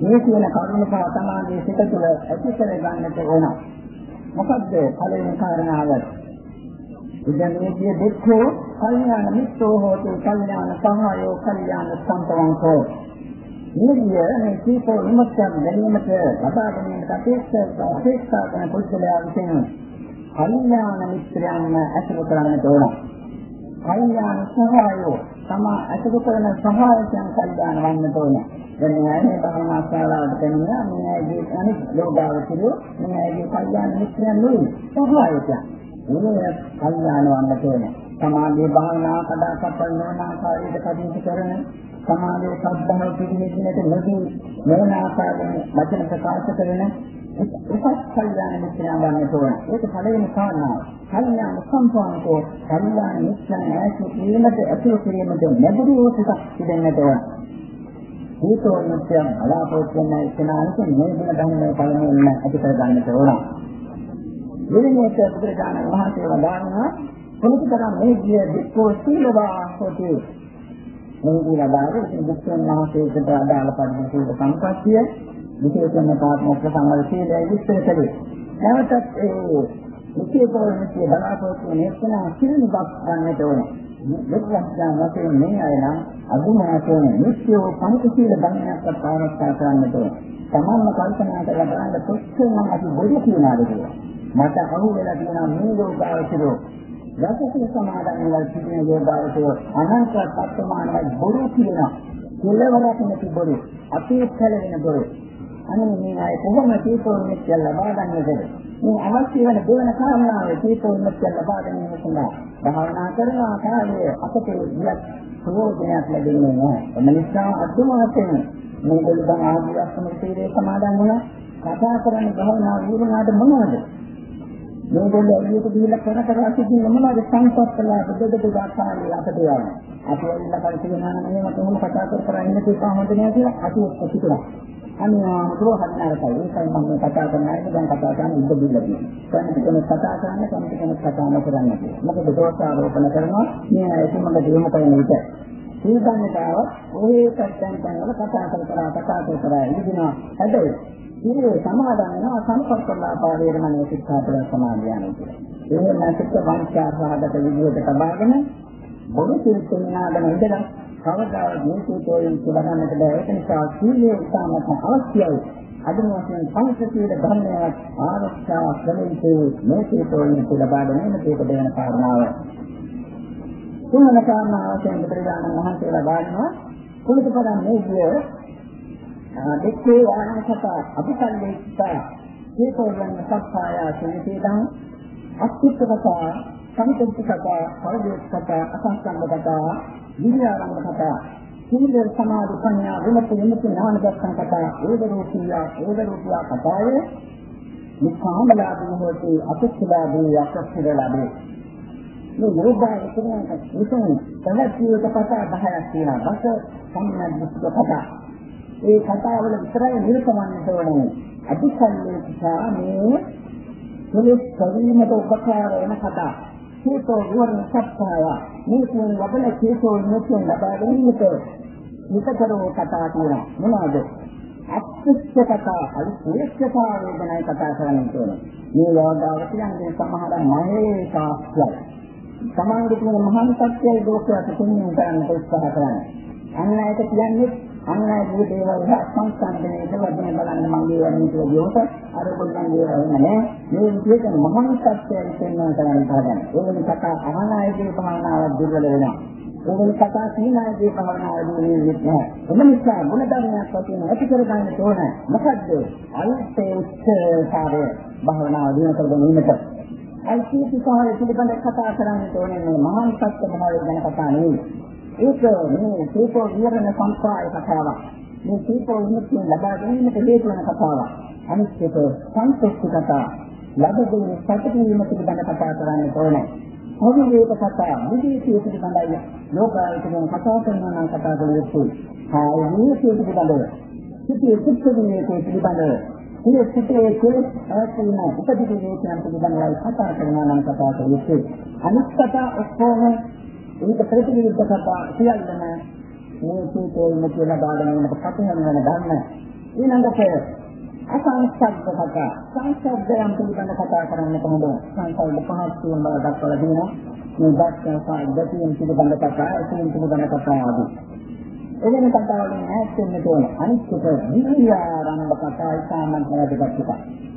මේ කියන කරුණ පහ සමාධියේ සිට තුළ ඇති කර ගන්නට ඕන. මොකද්ද පළවෙනි කාරණාව? ඉදමේදී දෙක්ඛෝ කල්යාණ මිත්‍රෝ හෝති කල්යාණ සහායෝ කල්යාණ සම්පවංකෝ නිවිය මේ කීපෝ විමුක්තිය ගැනීමට ලබා ගැනීමට අපේක්ෂා අපේක්ෂා කරන පුද්ගලයා විසින් කල්යාණ මිත්‍රයන්ව ඇසුරු කරන්නට ඕන. කල්යාණ සහායෝ තමා ඇසුරු කරන සහායකයන් කල්යාණ වන්නට ඕන. දැන් මේ භවනා ශාලාවට දෙනවා මේ ඇගේ අනිත් ලෝභාවචරෝ මේ ඇගේ කල්යාණ මිත්‍රයන් නෙවෙයි සහායකයන්. මේ කල්යාණ වන්න තෝරන. සමාධියේ භාවනා කඩාකප්පල් නොවන ආකාරයට කටයුතු කරන සමාධියේ සද්ධාව පිළිහෙන්නට නොදී නොවන ආකාරයෙන් වචන ප්‍රකාශ කරන උපස් කල්යාණ මිත්‍රයන් වන්න තෝරන. ඒක පළවෙනි කාරණාව. කල්යාණ සම්පන්නකෝ කල්යාණ මිත්‍රයන් ඇසු කිරීමට අතුරු කිරීමට ලැබුණු උසසක් තිබෙන්නට ඕන. හේතෝ මිත්‍යම් බලාපොරොත්තු වෙන කෙනාට මේ ගුණ ධර්මයේ පළමුවෙන් ඇති කර ගන්නට ඕන. මෙලෙසට බුදුරජාණන් වහන්සේ වදාළා කොහොමදනම් මේ ගිය දික්කෝ සීලවා හොතේ මේ දිනවල බුදුන් වහන්සේට අදාළ පරිදි සීල සම්පත්තිය විශේෂයෙන්ම පාත්මක සංවර සීලය විස්තර කළේ. නැවතත් ඒ විශේෂකෝණිය බලාපොරොත්තු වෙන එක්කන සිල්පත් ගන්නට ඕනේ. දෙවියන් වහන්සේ මේ අය නම් අදුමාතෝන නිත්‍යෝ පංචශීල ධර්මයක්වත් ආරක්ෂා කරන්නට ඕනේ. තමන්ම කල්පනා කරලා බලන්න කොච්චර නම් අපි බොරු කියනවාද කියලා. මට අහු වෙලා තියෙනවා මේ යෝගාවචරෝ දසසින සමාදන් වල සිටින යෝගාවචරෝ අනන්ත සත්‍යමානයි බොරු කියනවා. කෙලවරක් නැති බොරු අපේක්ෂල වෙන බොරු. අනේ මේ අය කොහොම තීපෝ මෙච්චර ලබා ගන්නද මේ අවශ්‍ය වෙන දෙවන කාරණාව තීපෝ මෙච්චර ලබා ගැනීම සඳහා භාවනා කරන ආකාරයේ අපට ඉලක්ක ප්‍රයෝජනයක් ලැබෙන්නේ නැහැ. එම නිසා අදුම වශයෙන් මේ දෙලුම් ආදී අස්මක තීරේ සමාදන් වුණා. කතා කරන භාවනා වුණාට මොනවද? මේගොල්ලෝ එළියට ගිහිල්ලා කර කර සිටින මොනවාද සංකප්පලා දෙද දෙද ආකාරය අපිට යනවා. අපි එල්ල කල් කියනවා නම් එහෙම කොහොම කතා කර කර ඉන්න තියපා හොඳ නෑ කියලා අපි ඔක්කොම හිතනවා. අනිවා මොකද හදනාරකයි ඒකයි මම මේ කතා කරන්නේ දැන් කතා කරන්නේ ඉඳ බිල්ලදී. කෙනෙක් කෙනෙක් කතා කරන්නේ කෙනෙක් කෙනෙක් කතා නොකරන්නේ කියලා. මොකද දෝෂ ආරෝපණ කරනවා මේ ඇයි මම දෙමු කරන විට. සීගන්නතාව ඔය පැත්තෙන් වල කතා කර කර කතා කර කර ඉඳිනවා. හැබැයි ඉන්නේ සමාදන් වෙනවා සංකප්පලා පාදේරමණය සික්ඛාපද සමාදියානයි කියලා. එහෙම නැතිව වංචාරහගත විදිහට තබාගෙන බොරු සිල්පෙන්නාගෙන ඉඳලා කවදාවත් මේ සූත්‍රයෙන් සුලගන්නට බෑ. ඒක නිසා සීලය ඉතාමත් අවශ්‍යයි. අදින වශයෙන් පංචශීල ධර්මයක් ආරක්ෂා කරමින් මේ සූත්‍රයෙන් සුලබාගෙන මේක දෙවන කාරණාව. තුන්වන කාරණාව වශයෙන් බුදුරජාණන් වහන්සේලා ගන්නවා කුලිතපදම් මේ දෙක්කේ වානසත අபிසල්ලේක්ෂා හේතෝයන් සත්‍යය සුනිතේදං අත්‍යත්තකතා සංකල්ප කතා, පරිදේශ කතා, අසංස්කන්ධ කතා, විද්‍යාරම්භ කතා, සීල සමාධි ප්‍රඥා විමුක්ති විමුක්ති ඥාන දර්ශන කතා, ඒද රූපිය, ඒද රූපිය කතාවේ නිකාමලාභී හොති අපච්චලාභී අසක්ෂලාභී මේ යෝගාවේ කියන විසුණු තවත් කතා 10ක් තියෙනවා. බස සම්මත කතා. ඒ කතාවල විතරයි නිරතවන්නට ඕනේ. අධිකල්ලේ නිසා මේ කෙලෙස් කවීමට උපකාර වෙන කතා. හේතෝ විවරණ සත්‍යය මේ කියන ලබන හේතෝ නියතෙන් ලබා ගැනීමට නිතරම කතා කියනවා. මොනවද? අත්‍යස්ත කතා, අවිශ්වතා වේදනයි කතා කරන්නේ මේ යෝගාව කියන්නේ සමහර මහේ ශාස්ත්‍රය. සමාන්ගේ තියෙන මහාන සත්‍යය ලෝකයට පෙන්වන්න කරන්න උත්සාහ කරන්නේ. අන්න ඒක කියන්නේ අන්න ඒ දේවල් සංස්කන්ධනේ දෙවදින බලන්න මගේ වරණ කියලා ගියොත් අර කොල්ලන්ගේ වරණ නෑ මේ විදිහට මහාන සත්‍යය පෙන්වන්න කරන්න හදන්නේ. ඒ වෙන කතා අහන අයගේ භාවනාවක් දුර්වල වෙනවා. ඒ වෙන කතා කියන අයගේ භාවනාවක් දුර්වල වෙන්නේ නෑ. එම නිසා මොන ධර්මයක් වශයෙන් ඇති කරගන්න ඕන. මොකද්ද? අල්පේච්ඡතාවය භාවනාව දිනු කරගන්නට අයිතිකාරය පිළිබඳ කතා කරන්න ඕනේ මේ මහාන් සත්‍ය භාවය ගැන කතා නෙවෙයි. ඒක මේ සීපෝ විරණ සංස්කාරය කතාවක්. මේ සීපෝ විමුක්තිය ලබා ගැනීමට හේතු වන කතාවක්. අනිත් එක සංස්කෘතික කතා. ලැබෙන්නේ සත්‍යීම පිළිබඳ කතා කරන්න ඕනේ. අවුලේක කතා විදේශීය පිළිබඳයි ලෝකායතන කතා කරනවා නම් කතා කළ යුතුයි. ආය විදේශීය පිළිබඳව. සිටි සිත්තු විනෝදයේ පිළිබඳව මේ සිතේ කෙලෙස් ඇතිවෙන උපදින වේචන පිළිබඳව කතා කරනවා නම් කතා කරන්නේ. අනිත් කතා ඔක්කොම ඒක ප්‍රතිවිරුද්ධ කතා සියල්ලම මේ සිතේ ඉන්න කියලා බාඩනකට කතා වෙන ගන්න. ඊළඟට අසංසබ්ද කතා. සංසබ්දයන් පිළිබඳ කතා කරන්න කොහොමද? සංසබ්ද පහක් තියෙන බව දක්වලා තියෙනවා. මේ දක්ෂතා දෙතියන් පිළිබඳ කතා, ඒකෙන් පිළිබඳ කතා ආදී. එවැනි කතා වලින් ඈත් වෙන්න ඕන. අනිත් එක දීර්ඝාරම්භ කතා ඉතාමත් වැදගත් එකක්.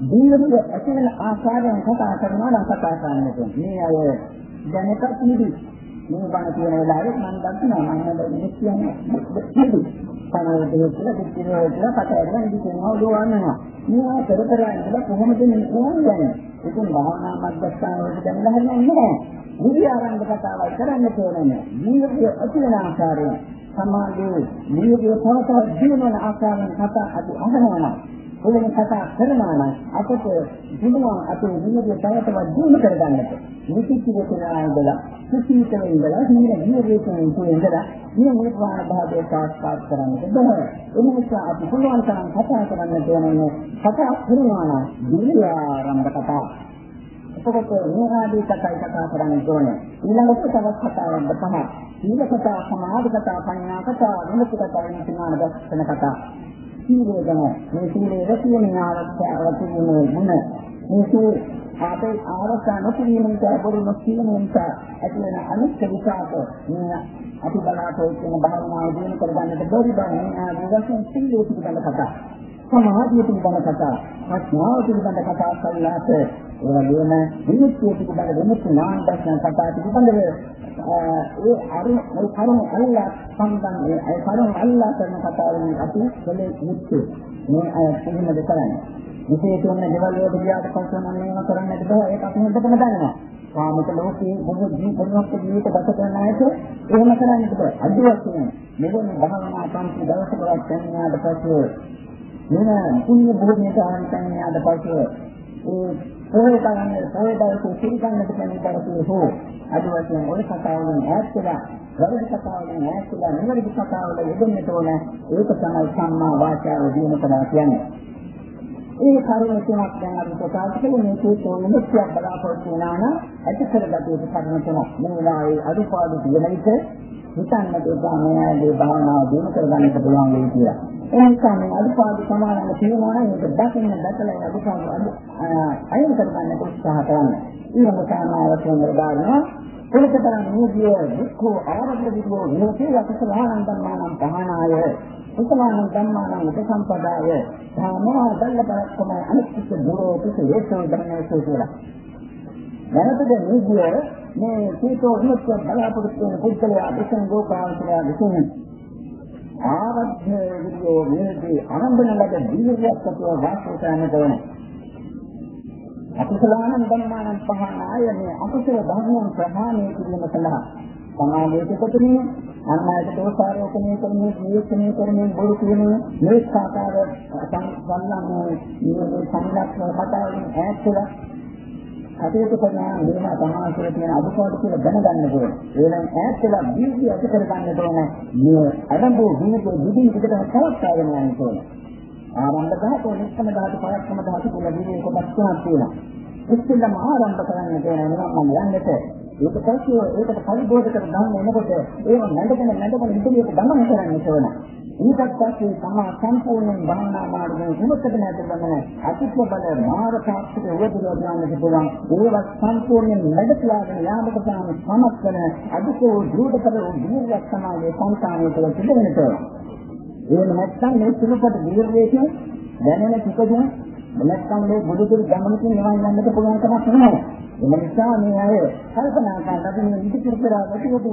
දීර්ඝ ඇති වෙන ආකාරයෙන් කතා කරනවා නම් කතා කරන්න ඕන. මේ අය දැනට නිදි. මේ බණ කියන වෙලාවේ මම දන්නවා මම හදන්නේ කියන්නේ නිදි. පනවල දෙයක් කියලා දෙකේ කියලා කතා කරලා නිදි කියනවා උදවන්නවා. මේවා කර කර ඉඳලා කොහොමද මේ කියන්නේ? ඉතින් භාවනා මධ්‍යස්ථාන වලට දැනලා හරියන්නේ නැහැ. නිදි ආරම්භ කතාවල් කරන්න ඕනේ. දීර්ඝ ඇති වෙන ආකාරයෙන් සමාජයේ නියෝගය තවතවත් ජීවන ආකාරයෙන් කතා අපි අහනවා. එවැනි කතා කරනවා නම් අපට පුළුවන් අපේ නියෝගය තවතවත් දියුණු කරගන්නට. නිතිචිත කියලා ඉඳලා සුචිතව ඉඳලා නිර නියෝගයෙන් ඉඳලා මේ නිර්වාණ භාවය සාක්ෂාත් කරගන්නට බෑ. ඒ නිසා අපි පුළුවන් තරම් කතා කරන්න ඕනේ. කතා කරනවා නම් දිව්‍යාරම්භ කතා එතකොට මේ ආදී කතා කතා කරන්න ඕනේ. ඊළඟට තවත් කතාවක් පහ. සීල කතා, සමාධි කතා, පඤ්ඤා කතා, විමුක්ති කතා වෙන සමාන දර්ශන කතා. සීලය ගැන මේ සීලේ රැකීමේ ආරක්ෂාව තිබුණේ මොන මේ සීල අපේ ආරක්ෂා නොකිරීම නිසා බොරු නොකිරීම නිසා ඇති වෙන අනිත්‍ය විපාක මේ අපි බලාපොරොත්තු වෙන භාවනාව දිනු කරගන්නට බැරි බව මේ ආදී වශයෙන් සීලේ පිළිබඳ කතා. සමාධිය පිළිබඳ කතා, ප්‍රඥාව පිළිබඳ කතා කළාට ඒ වගේම විමුක්තිය පිළිබඳ විමුක්ති ඥාන දර්ශන කතා පිළිබඳව ඒ අරු ඒ කරුණ අල්ලා සම්බන්ධ ඒ කරුණ අල්ලා කරන කතාවෙන් අපි කලේ මුක්තිය මේ අය කොහොමද කරන්නේ. විශේෂයෙන්ම දේවල් වලට ගියාට පස්සේ නම් මේවා කරන්නට බෑ ඒක අපි හොඳටම දන්නවා. කාමික ලෝකයේ බොහෝ ජීවිතයක් ජීවිත ගත කරන අයට එහෙම කරන්නට බෑ. අද වශයෙන් මෙවැනි භාවනා පන්ති දවසකවත් දැනනාට පස්සේ මෙන්න පුණ්‍ය භූමියට ආරම්භ පස්සේ ඒ පොයේ ගන්න පොයේ දවසේ සිරිගන්නට කියන දවසේ හෝ අද වශයෙන් ඔය කතාවලින් ඈත් වෙලා වැරදි කතාවලින් ඈත් වෙලා නිවැරදි කතාවල යෙදෙන්නට ඕන ඒක තමයි සම්මා වාචාව දිනු කරලා කියන්නේ. ඒ කරුණ තුනක් දැන් අපි ප්‍රකාශ කළේ මේ කෝණෙ මුක්තියක් බලාපොරොත්තු වෙනා නම් ඇති කරගත යුතු කරුණ තුනක්. මේ වෙලාවේ අදුපාඩු තියෙන විට හිතන්නට එපා මෙයාගේ භාවනාව දිනු කරගන්නට පුළුවන් වෙයි කියලා. ඒ නිසා මේ අදුපාඩු සමානව තියෙනවා නම් ඒක දකින්න දැකලා අදුපාඩු අයින් කරගන්න උත්සාහ කරන්න. ඊළඟ සාමාවතෙන් ගන්නවා පුරුෂතරන් නිදිය දුක්ඛ ආරම්භ විදෝ විනෝතේ යකසලානං ධම්මානං පහනාය උසමානං ධම්මානං උපසම්පදාය ධම්මා දල්ලපරක්කම අනිත්‍ය දුරෝ පිසේසෝ ධම්මේසෝ කියලා. දැනටද නිදිය මේ සීතෝ විමුක්තිය බලාපොරොත්තු වෙන පුද්ගලයා විසින් ලෝකාවචරය විසින් ආරද්ධ විදියෝ මේකේ ආරම්භන ලද දීර්ඝයක් ඇතුව වාසය කරන්නට ඕනේ. අකුසලාන ධර්මාන පහනාය මේ අකුසල ධර්මයන් ප්‍රහාණය කිරීම සඳහා සමාධියට කොටුනේ අන්නයට දෝෂාරෝපණය කරන්නේ නියුක්තණය කරන්නේ බොරු කියන්නේ මේ ආකාර සංසන්දන මේ සංලක්ෂණ කතාවෙන් ඈත් වෙලා කටයුතු කරනවා මේවා තමා කියලා තියෙන අදුපාඩු කියලා දැනගන්න ඕනේ. ඒනම් ඈත් වෙලා දීර්ඝ ඇති කරගන්න ඕනේ. මේ අරඹු දීර්ඝ දිදින් පිටට පවත්වාගෙන යන්න ඕනේ. ආරම්භ ධාතු, නිස්සම ධාතු, පරක්කම ධාතු කියලා දීර්ඝ කොටස් තුනක් තියෙනවා. ඉස්සෙල්ලාම ආරම්භ කරන්න තියෙන නිකම්ම යන්නට ඒක පස්සේ ඒකට පරිබෝධ කර ගන්න එනකොට ඒව නැඩගෙන නැඩගෙන ඉදිරියට ගමන් කරන්න ඕන. ඊටත් පස්සේ තමා සම්පූර්ණයෙන් භාවනා මාර්ගයෙන් විමුක්ත නැතිවම අතිත්ව බල මාර සාක්ෂිත වේදනා ඥානට පුළුවන් ඒවත් සම්පූර්ණයෙන් නැඩලාගෙන යාමක සාම සමත් වෙන අදිකෝ දෘಢතර වූ දීර්ඝ සමාධියේ සංකාණය තුළ තිබෙනට එහෙම නැත්නම් මේ සුළුපට දීර්ඝයේ දැනෙන සුඛයෙන් නැත්නම් මේ බුදුදුරු ගමනකින් නිවන් යන්නට පුළුවන් කමක් නැහැ. ඒ නිසා මේ අය කල්පනා කරලා අපි මේ ඉදිරි කරලා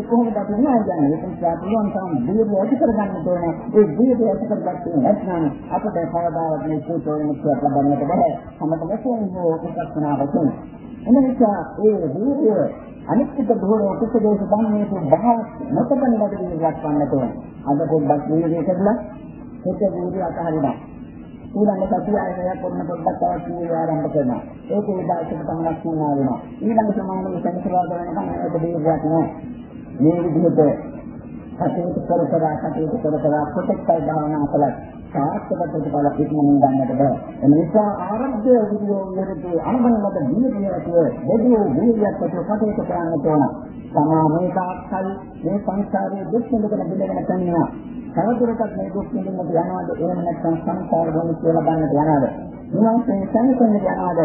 කොහොමද අපි නෑ යන්නේ ඒක නිසා පුළුවන් තරම් දීර්ඝ ඇති කරගන්න ඕනේ. ඒ දීර්ඝ ඇති කරගත්තේ නැත්නම් අපිට කවදාවත් මේ සූත්‍රයෙන් මුක්තියක් ලබන්නට බෑ හැමතැනම හෝ උපස්තනාවකින් එම නිසා ඒ දීර්ඝ අනිත්‍ය දෝරෝ කුසදේශ ධම්මයේ බහ නොතබන බඩේ දක්වන්නට ඕනේ. අද පොඩ්ඩක් දීර්ඝ කරලා හිත දීර්ඝ අතහරිනවා. ඊළඟ සතිය ආයෙත් පොන්න පොඩ්ඩක් තවත් කීය ආරම්භ කරනවා. ඒක ඒ දායකක පමණක් වුණා වෙනවා. ඊළඟ සමානව සංස්කාර වෙනකම් ඒක දෙයක් නෑ. මේ විදිහට කටයුතු කර කර කටයුතු කර කර ප්‍රොටෙක්ටර් භාවනා කළා. සාර්ථක ප්‍රතිඵල පිටමනින් ගන්නට බෑ. ඒ නිසා ආරම්භය විදිහේ විදිහට අනුබලකට දීර්ඝය ඇතුව දෙවියෝ දීර්ඝයක් ඇතුව කටයුතු කරන්න ඕන. තමා මේ තාක්කල් මේ සංසාරයේ දුක් විඳගෙන බිඳගෙන තනියනවා. තවදුරටත් මේ දුක් විඳින්නට යනවාද එහෙම නැත්නම් සංසාර භූමිය කියලා ගන්නට යනවාද නිවාසයෙන් සංසන්දනය යනවාද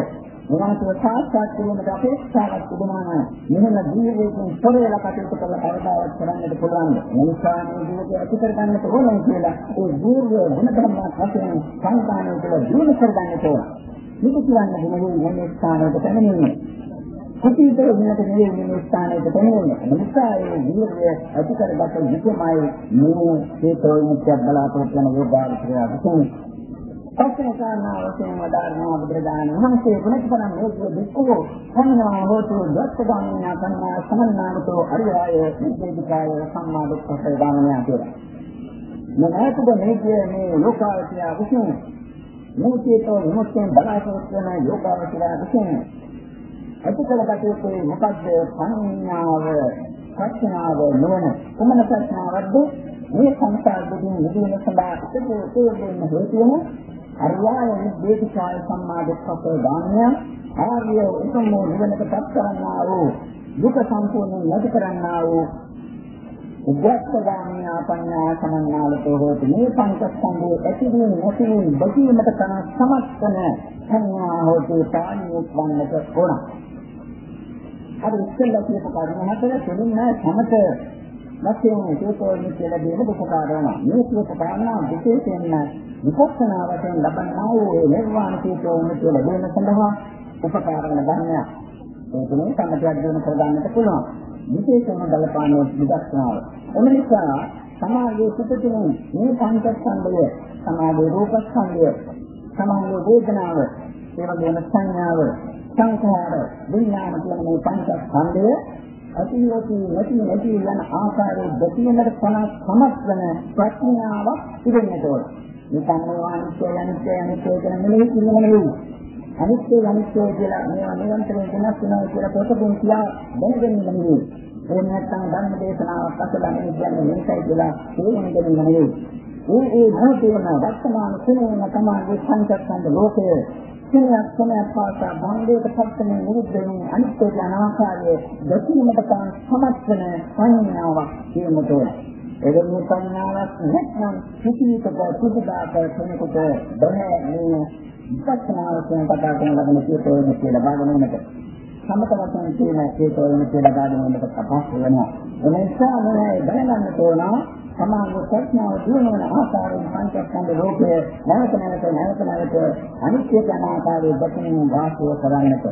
නිවාසය සාක්ෂාත් කිරීමට අපේක්ෂාවක් තිබුණා නම් මෙහෙම ජීවිතයෙන් පොරේලා කටයුතු කරලා කවදාවත් කරන්නට පුළුවන් මේ නිසා මේ ජීවිතය ඇති කර ගන්නට ඕනේ කියලා ඒ දීර්ඝ ගුණධර්ම වශයෙන් සංකාණය තුළ ජීවිත කර ගන්නට ඕන මේක කියන්නේ මොනවද මේ ස්ථානවලට පැමිණෙන්නේ කුපීතර වෙනට නෙවෙයි මේ ස්ථානයට පැමිණෙන්නේ. නිසා ඒ දීර්ඝය ඇති කරගත යුතුමයි මේ හේතෝ මුත්‍යක් බලාපොරොත්තු වන යෝගාවචරය විසින්. පස්සේ කාරණා වශයෙන් වදාරනවා බුදුරජාණන් වහන්සේ ගුණතරම් මේ දුක්ඛෝ සම්මා හෝතු දත්තගාමිනා කන්නා සමන්නාමතෝ අරියාය විද්‍යේදිකාය සම්මා දුක්ඛ ගාමිනා කියලා. මොනවාද මේ මේ ලෝකාවචරය විසින් මුචේතෝ විමුක්තියෙන් බලාපොරොත්තු වන යෝගාවචරය විසින් ඇතිකලකට යුත්තේ මොකද්ද? සංඥාව ප්‍රඥාව නොවන කුමන ප්‍රඥාවක්ද? මේ සංසාර දුකින් මිදීම සඳහා ඉතිරි උපයෝගයෙන් හේතු වෙන අරියාය නිබ්බේධිකාය සම්මාදිට්ඨක දානය ආර්ය උතුම් නිවනට පත් කරන්නා වූ දුක සම්පූර්ණයෙන් නැති කරන්නා වූ උද්‍යස්තගාමී ආපන්නා සමන්නාලතෝ හෝති. මේ පංචස්කන්ධයේ ඇතිවීම නැතිවීම බැසීමට තන සමස්තන සංඥා හෝති පාණියක් වන්නට ඕන. අර ඉස්සෙල්ලා කියපු කරුණ හතර දෙන්න සමත වශයෙන් හේතෝනි කියලා දෙන උපකාර වෙනවා. මේ කියපු කාරණා විශේෂයෙන්ම විපස්සනා වශයෙන් ලබන්නා වූ නිර්වාණ හේතෝනි කියලා දෙන සඳහා උපකාර වෙන ධර්මයක්. ඒ තුනේ සම්මතයක් දෙන ප්‍රදාන්නට පුළුවන්. විශේෂයෙන්ම බලපාන විදර්ශනාව. එම නිසා සමාගයේ සිටින මේ පංචස්කන්ධය, සමාගයේ රූපස්කන්ධය, සමාගයේ වේදනාව, ඒ වගේම සංඥාව, සංඛාර විඥාන කියන මේ පංචස්කන්ධය අතියෝති නැති නැති යන ආකාරයේ දෙතියකට පණ සමස්වන ප්‍රඥාවක් තිබෙන්නට ඕන. නිකන් අනිත්‍ය අනිත්‍ය අනිත්‍ය කියන මෙලෙස කියන්නේ අනිත්‍ය අනිත්‍ය කියලා මේවා නිරන්තරයෙන් වෙනස් වෙනවා කියලා පොතකින් කියලා දැනගන්න නෙමෙයි. එහෙම නැත්නම් ධර්ම දේශනාවක් අසලා මේ කියන්නේ මේකයි කියලා තේරුම් ගන්න නෙමෙයි. ඒ ඒ භෞතික වර්තමාන කුණේන තමයි සංකප්පන්ද ලෝකයේ ක්ෂණයක් ක්ෂණයක් පාසා භංගයට පත්තන නිරුද්ධ වෙන අනිත්‍ය යන ආකාරයේ දකින්නට තම සමත් වෙන සංඥාවක් කියනකොට එවැනි සංඥාවක් නැත්නම් කිසිවිට පුදුදාක කෙනෙකුට බෑ මේ විපස්සනාව කියන කතා කරන ලබන කීතෝනේ කියලා බලනකොට සමත වශයෙන් කියන කීතෝනේ කියලා බලනකොට අපහසු වෙනවා. එනිසා මේ දැනගන්න තෝරනවා සමාන ප්‍රඥාව දිනවන ආකාරයෙන් පංචස්කන්ධ ලෝකයේ නැවත නැවත නැවත නැවත අනිත්‍ය යන ආකාරයේ දකිනින් වාසය කරන්නට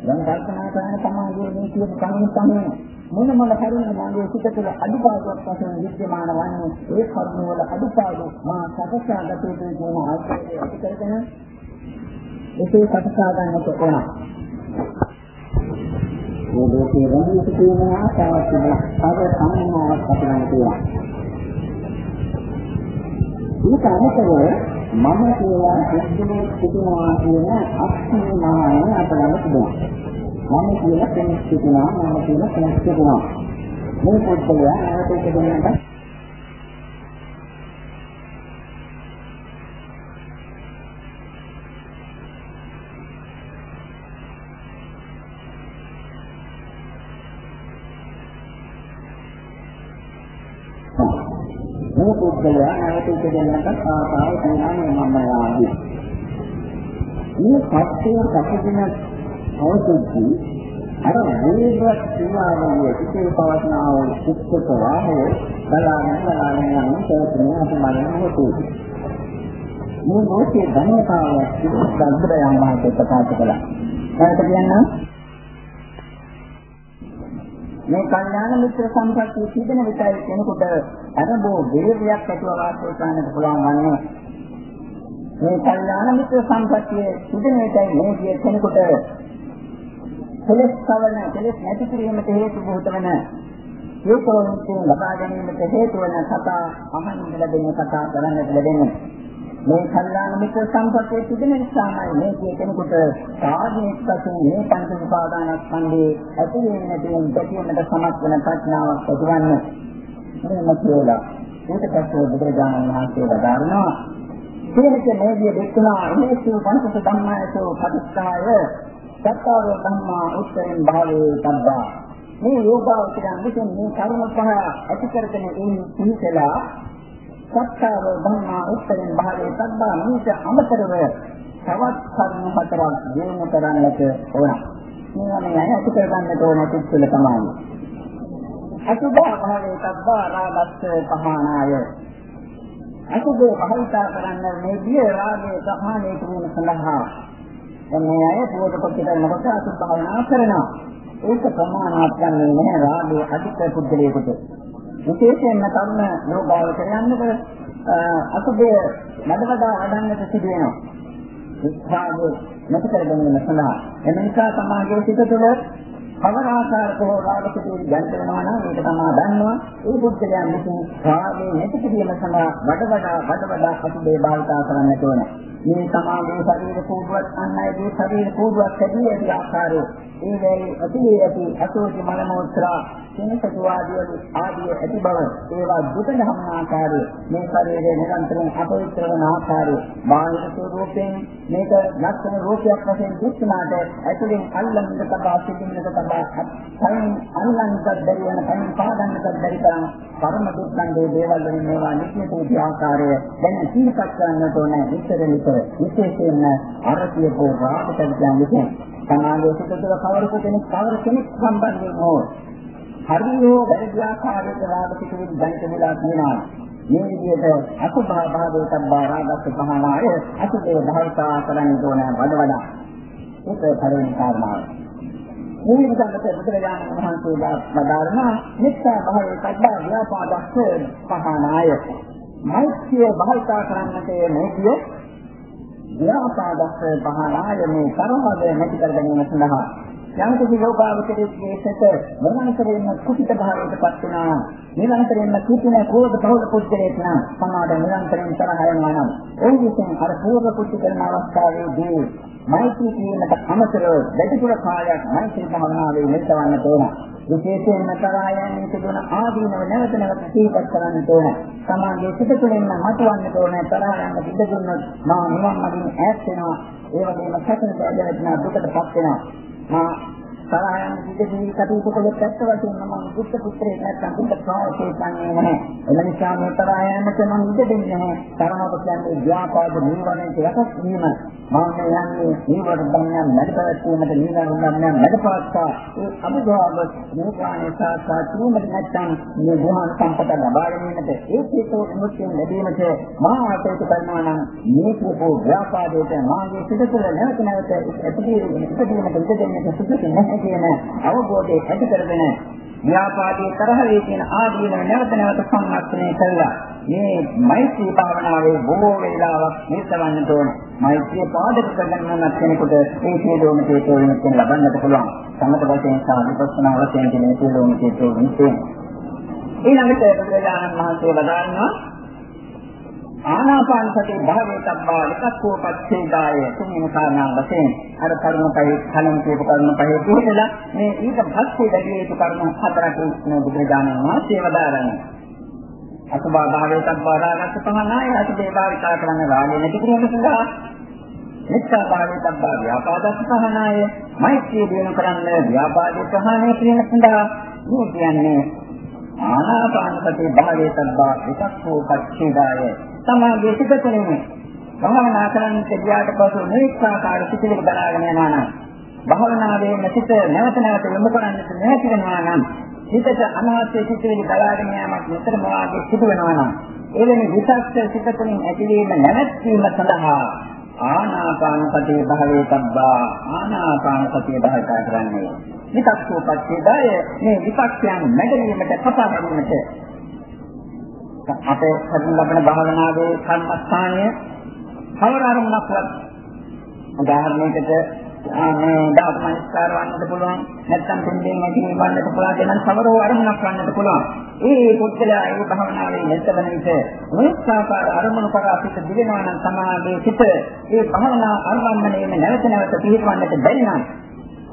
දැන් කල්පනා කරන සමාජයේ මේ කියන කරුණු තමයි මොන මොන කරුණු මාගේ සිත තුළ අදුපාඩුවක් වශයෙන් විද්‍යමාන වන්නේ ඒ කරුණු වල අදුපාඩු මා සකසා ගත යුතු කියන ආකාරයේ ඇති කරගෙන එසේ සකසා ගන්නට ඕන. මේ ලෝකයේ රැඳී සිටින ආකාරයක් තිබෙනවා. සාධ සම්මාවක් අපිට තියෙනවා. ඊට අමතරව මම කියලා එක්කෙනෙක් සිටිනවා කියන අත්මනාය අපලම තිබෙනවා. මම කියලා කෙනෙක් සිටිනවා මම කියලා කෙනෙක් සිටිනවා. මේ පොත්වල නැවත එක දෙන්නට මේ පුද්ගලයා නැවත ඉගෙනගන්නට ආසාව තියෙනවා මම ආදී. මේ සත්‍යය සැකසෙන අවසුද්ධි අර වේගවත් සීමාවලිය ඉතේ පවස්නා වූ සුක්ෂක වාහය බලාගෙන බලාගෙන යන තේරුම අපි බලන හොතුයි. මේ මොකේ ධනතාවය සිද්ධාන්තරයන් මහත් ප්‍රකාශ කළා. ඒකට කියන්නම් මේ කල්යාණ මිත්‍ර සම්පත්තිය තිබෙන විටයි කෙනෙකුට අරබෝ වේරයක් ඇතුව වාසය කරන්නට පුළුවන් වන්නේ. මේ කල්යාණ මිත්‍ර සම්පත්තිය තිබෙන විටයි මේ කිය කෙනෙකුට කෙලස් කවන කෙලස් නැති කිරීමට හේතු බොහෝ වෙන යෝකෝන්තුන් ලබා ගැනීමට හේතු වන කතා අහන්න ලැබෙන කතා කරන්නට ලැබෙන්නේ. මේ කල්යාණ මිත්‍ර සම්පතේ තිබෙන නිසාමයි මේ කිය කෙනෙකුට සාධනෙක් වශයෙන් මේ පංච උපාදානස්කන්ධයේ ඇති වෙන නැතිවෙන දෙකියමට සමත් වෙන ප්‍රඥාවක් ඇතිවන්නේ. එහෙම කියලා ඊට පස්සේ බුදුරජාණන් වහන්සේ වදාරනවා සියලුක මේදී දෙක්නා හේතු පංච ධම්මයසෝ පටිච්චාය සත්තාව ධම්මා උත්තරින් භාවේ තබ්බා මේ යෝගාවචරයන් විසින් මේ කර්ම පහ ඇති කරගෙන ඉන්න පිළිසලා සත්තාව ධම්මා උත්තරින් භාවේ සද්දා මීට අමතරව තවත් කර්ම හතරක් දිනු කරන්නට ඕන. මේවා මේ අය අති කරගන්නට ඕන පිටුල තමයි. අසුභා භාවේ සද්දා රාගස්ස පහනාය. අසුභේ භාවිතා කරන්න මේ දිය රාගයේ සහානය කිරීම සඳහා දැන් මේ අය පුවත කොට කරනකොට අසුභ භාවනා කරනවා. ඒක ප්‍රමාණවත් ගන්නේ නැහැ රාගයේ අධික පුද්ගලයෙකුට. විශේෂයෙන්ම තරුණ යෝගාවචරයන්ට අසුබේ මඩවදා වඩන්නට සිදු වෙනවා. විස්වාගේ නැති කර ගැනීම සඳහා එම නිසා සමාජයේ සිට තුළ කවර ආකාරයක හෝ රාගසිතේ ජනිත වෙනවා නම් ඒක තමයි දන්නවා ඒ බුද්ධයන් විසින් රාගයේ නැති කිරීම සඳහා වඩ වඩා වඩ වඩා අසුබේ භාවිතා කරන්නට ඕනේ. මේ සමාගයේ ශරීර කෝඩුවක් අන්නයිගේ ශරීර කෝඩුවක් ඇදී ඇති ආකාරය ඒ වෙලේ ඇති ඇති අසෝචි මල මොත්‍රා සිනසතු ආදී ආදී ඇති බව ඒවා දුක දහන ආකාරය මේ ශරීරයේ නිරන්තරයෙන් අපවිත්‍ර වන ආකාරය බාහිර ස්වરૂපයෙන් මේක ලක්ෂණ රූපයක් වශයෙන් දුක්ඛනාට ඇතුලින් අල්ලන්නට තබා සිටින්නට තබා කයින් අල්ලන්නට බැරි වෙන කයින් පාදන්නට බැරි තරම් පරම දුක්ඛන්දේ දේවල් වලින් මේවා නිත්‍ය පූජ්‍ය ආකාරය දැන් සීපත් කරන්නට ඕනේ විතර විතර. විශේෂයෙන්ම අරතියකෝ රාගතඥයන් විසින් සමාජයේ සිට තුළ කවර කෙනෙක් කවර කෙනෙක් සම්බන්ධයෙන් හෝ හරියෝ වැරදි ආකාරයකට රාග පිටුවින් දැනිට වෙලා තියෙනවා. මේ විදිහට අසුභා භාවයේ තබ්බා රාගස්ස පහනාය අසුභේ භාවිතා කරන්න ඕන වඩ වඩා. ඒක පළවෙනි කාරණාව. මේ විදිහට බුදුරජාණන් වහන්සේ වදාරන නිත්‍ය භාවයේ තබ්බා ව්‍යාපාදස්ස පහනාය. මෛත්‍රිය භාවිතා කරන්නට මේ කිය ව්‍යාපාදස්ස පහනාය මේ තරහව නැති කර ගැනීම සඳහා යම් කිසි යෝගාවචරයේ සිට නිරන්තරයෙන්ම කුපිත භාවයටපත් වෙනවා නිරන්තරයෙන්ම කුපින කෝධ බහුල පුද්ගලයෙක් නම් සමාද නිරන්තරයෙන් තරහ යනවා නම් ඒ විසින් අර පූර්ව කුපිත කරන අවස්ථාවේදී මෛත්‍රී කීමට අමතරව වැඩිපුර කාලයක් මෛත්‍රී භාවනාවේ නිරතවන්න තෝරන විශේෂයෙන්ම තරහයන් තිබුණ ආදීනව නැවත නැවත සිහිපත් කරන්න තෝරන සමාජයේ සිට තුළින්ම මතුවන්න තෝරන තරහයන් පිට දුන්නොත් මා නිවන් මගින් ඈත් වෙනවා. ඒ වගේම සැකන බැඳෙන දුකටපත් වෙනවා. මා තරහයන් විදදී කටයුතු කළොත් ඇත්ත වශයෙන්ම මම බුද්ධ පුත්‍රයෙක් නැත්නම් බුද්ධ ප්‍රාණිකයෙක් වන්නේ නැහැ. එම නිසා මේ තරහයන්ට මම ඉඩ දෙන්නේ නැහැ. තරහව කියන්නේ ව්‍යාපාද නිවනට යටත් වීම. මම යන්නේ නිවන ධර්මයන් නැතිපැවැත්වීමට නිවන ධර්මයන් නැතිපවත්වා ඒ අභිභාව නිර්වාණය සාක්ෂාත් වීමට නැත්නම් මේ ගුණ සම්පත ලබා ගැනීමට ඒ චේතෝ විමුක්තිය ලැබීමට මා ආශිත කරනවා නම් මේ කියපෝ ව්‍යාපාදයට මාගේ සිත තුළ නැවත නැවත ඇතිවීම ඉදීමට ඉඩ දෙන්නට සුදුසු නැහැ මේ කියන අවබෝධය ඇති කරගෙන ව්‍යාපාදයේ තරහ වේ කියන ආදීන නැවත නැවත සම්මස්තනය කළා. මේ මෛත්‍රී භාවනාවේ බොහෝ වේලාවක් නිරතවන්නට ඕන. මෛත්‍රිය පාදක කරගන්නත් කෙනෙකුට මේ සියලුම හේතු වෙනත් ලබන්නට පුළුවන්. සමත වශයෙන් සහ විපස්සනා වශයෙන් මේ සියලුම හේතු වෙනත්. ඊළඟට බුදුරජාණන් වහන්සේ වදාළනවා ආනාපාන සති භාවයේ තබ්බා එකක්කෝ පච්චේදාය තුන්වෙනි කාරණා වශයෙන් අර කරුණ පහේ කලින් කියපු කරුණ පහේ පිළිදලා මේ ඊට පස්සේ දැකිය යුතු කරුණ හතරක් බුදුරජාණන් වහන්සේ වදාරන්නේ. අසුභා භාවයේ තබ්බා රාගස්ස පහනාය අසුභේ භාවිතා කරන රාගය නැති කිරීම සඳහා. මිත්‍යා භාවයේ තබ්බා ව්‍යාපාදස්ස පහනාය මෛත්‍රී දිනු කරන්න ව්‍යාපාදේ ප්‍රහාණය කිරීම සඳහා. මේ කියන්නේ ආනාපාන සති භාවයේ තබ්බා එකක්කෝ පච්චේදාය සමාධිය සිද්ධ කරන්නේ. භාවනා කරන්නට ගියාට පසු මේක ආකාර සිතිවිලි බලාගෙන යනවා නම් භාවනාවේ සිට නැවත නැවත යොමු කරන්නට නැති වෙනවා නම් හිතට අනවශ්‍ය සිතිවිලි බලාගෙන යාමක් නිතරම වාගේ සිදු වෙනවා නම් එවැනි විචක්ෂ සිතතුලින් ඇතිවීම නැවැත්වීම සඳහා ආනාපාන සතිය භාවයේ තබ්බා ආනාපාන සතිය භාවිතා කරන්නේ විතක්කෝපච්චේදාය මේ විපක්ෂයන් මැඩවීමට කතා ගැනීමට අපේ හදින් ලබන භාවනාවේ කර්මස්ථානය කවර අරමුණක්වත් උදාහරණයකට මේ දාප මනස්කාර වන්නත් පුළුවන් නැත්නම් පින්දීන් ඇතිවීම වන්නත් පුළුවන් දෙනන් සමරෝ අරමුණක් වන්නත් පුළුවන්. ඒ පුද්ගලයා ඒ භාවනාවේ නිරතවන විට මොනිස්සාකාර අරමුණු කරා සිට දිවෙනවා නම් සමාධියේ සිට ඒ භාවනා අරම්භණයෙම නැවත නැවත පිළිපවන්නට බැරි නම්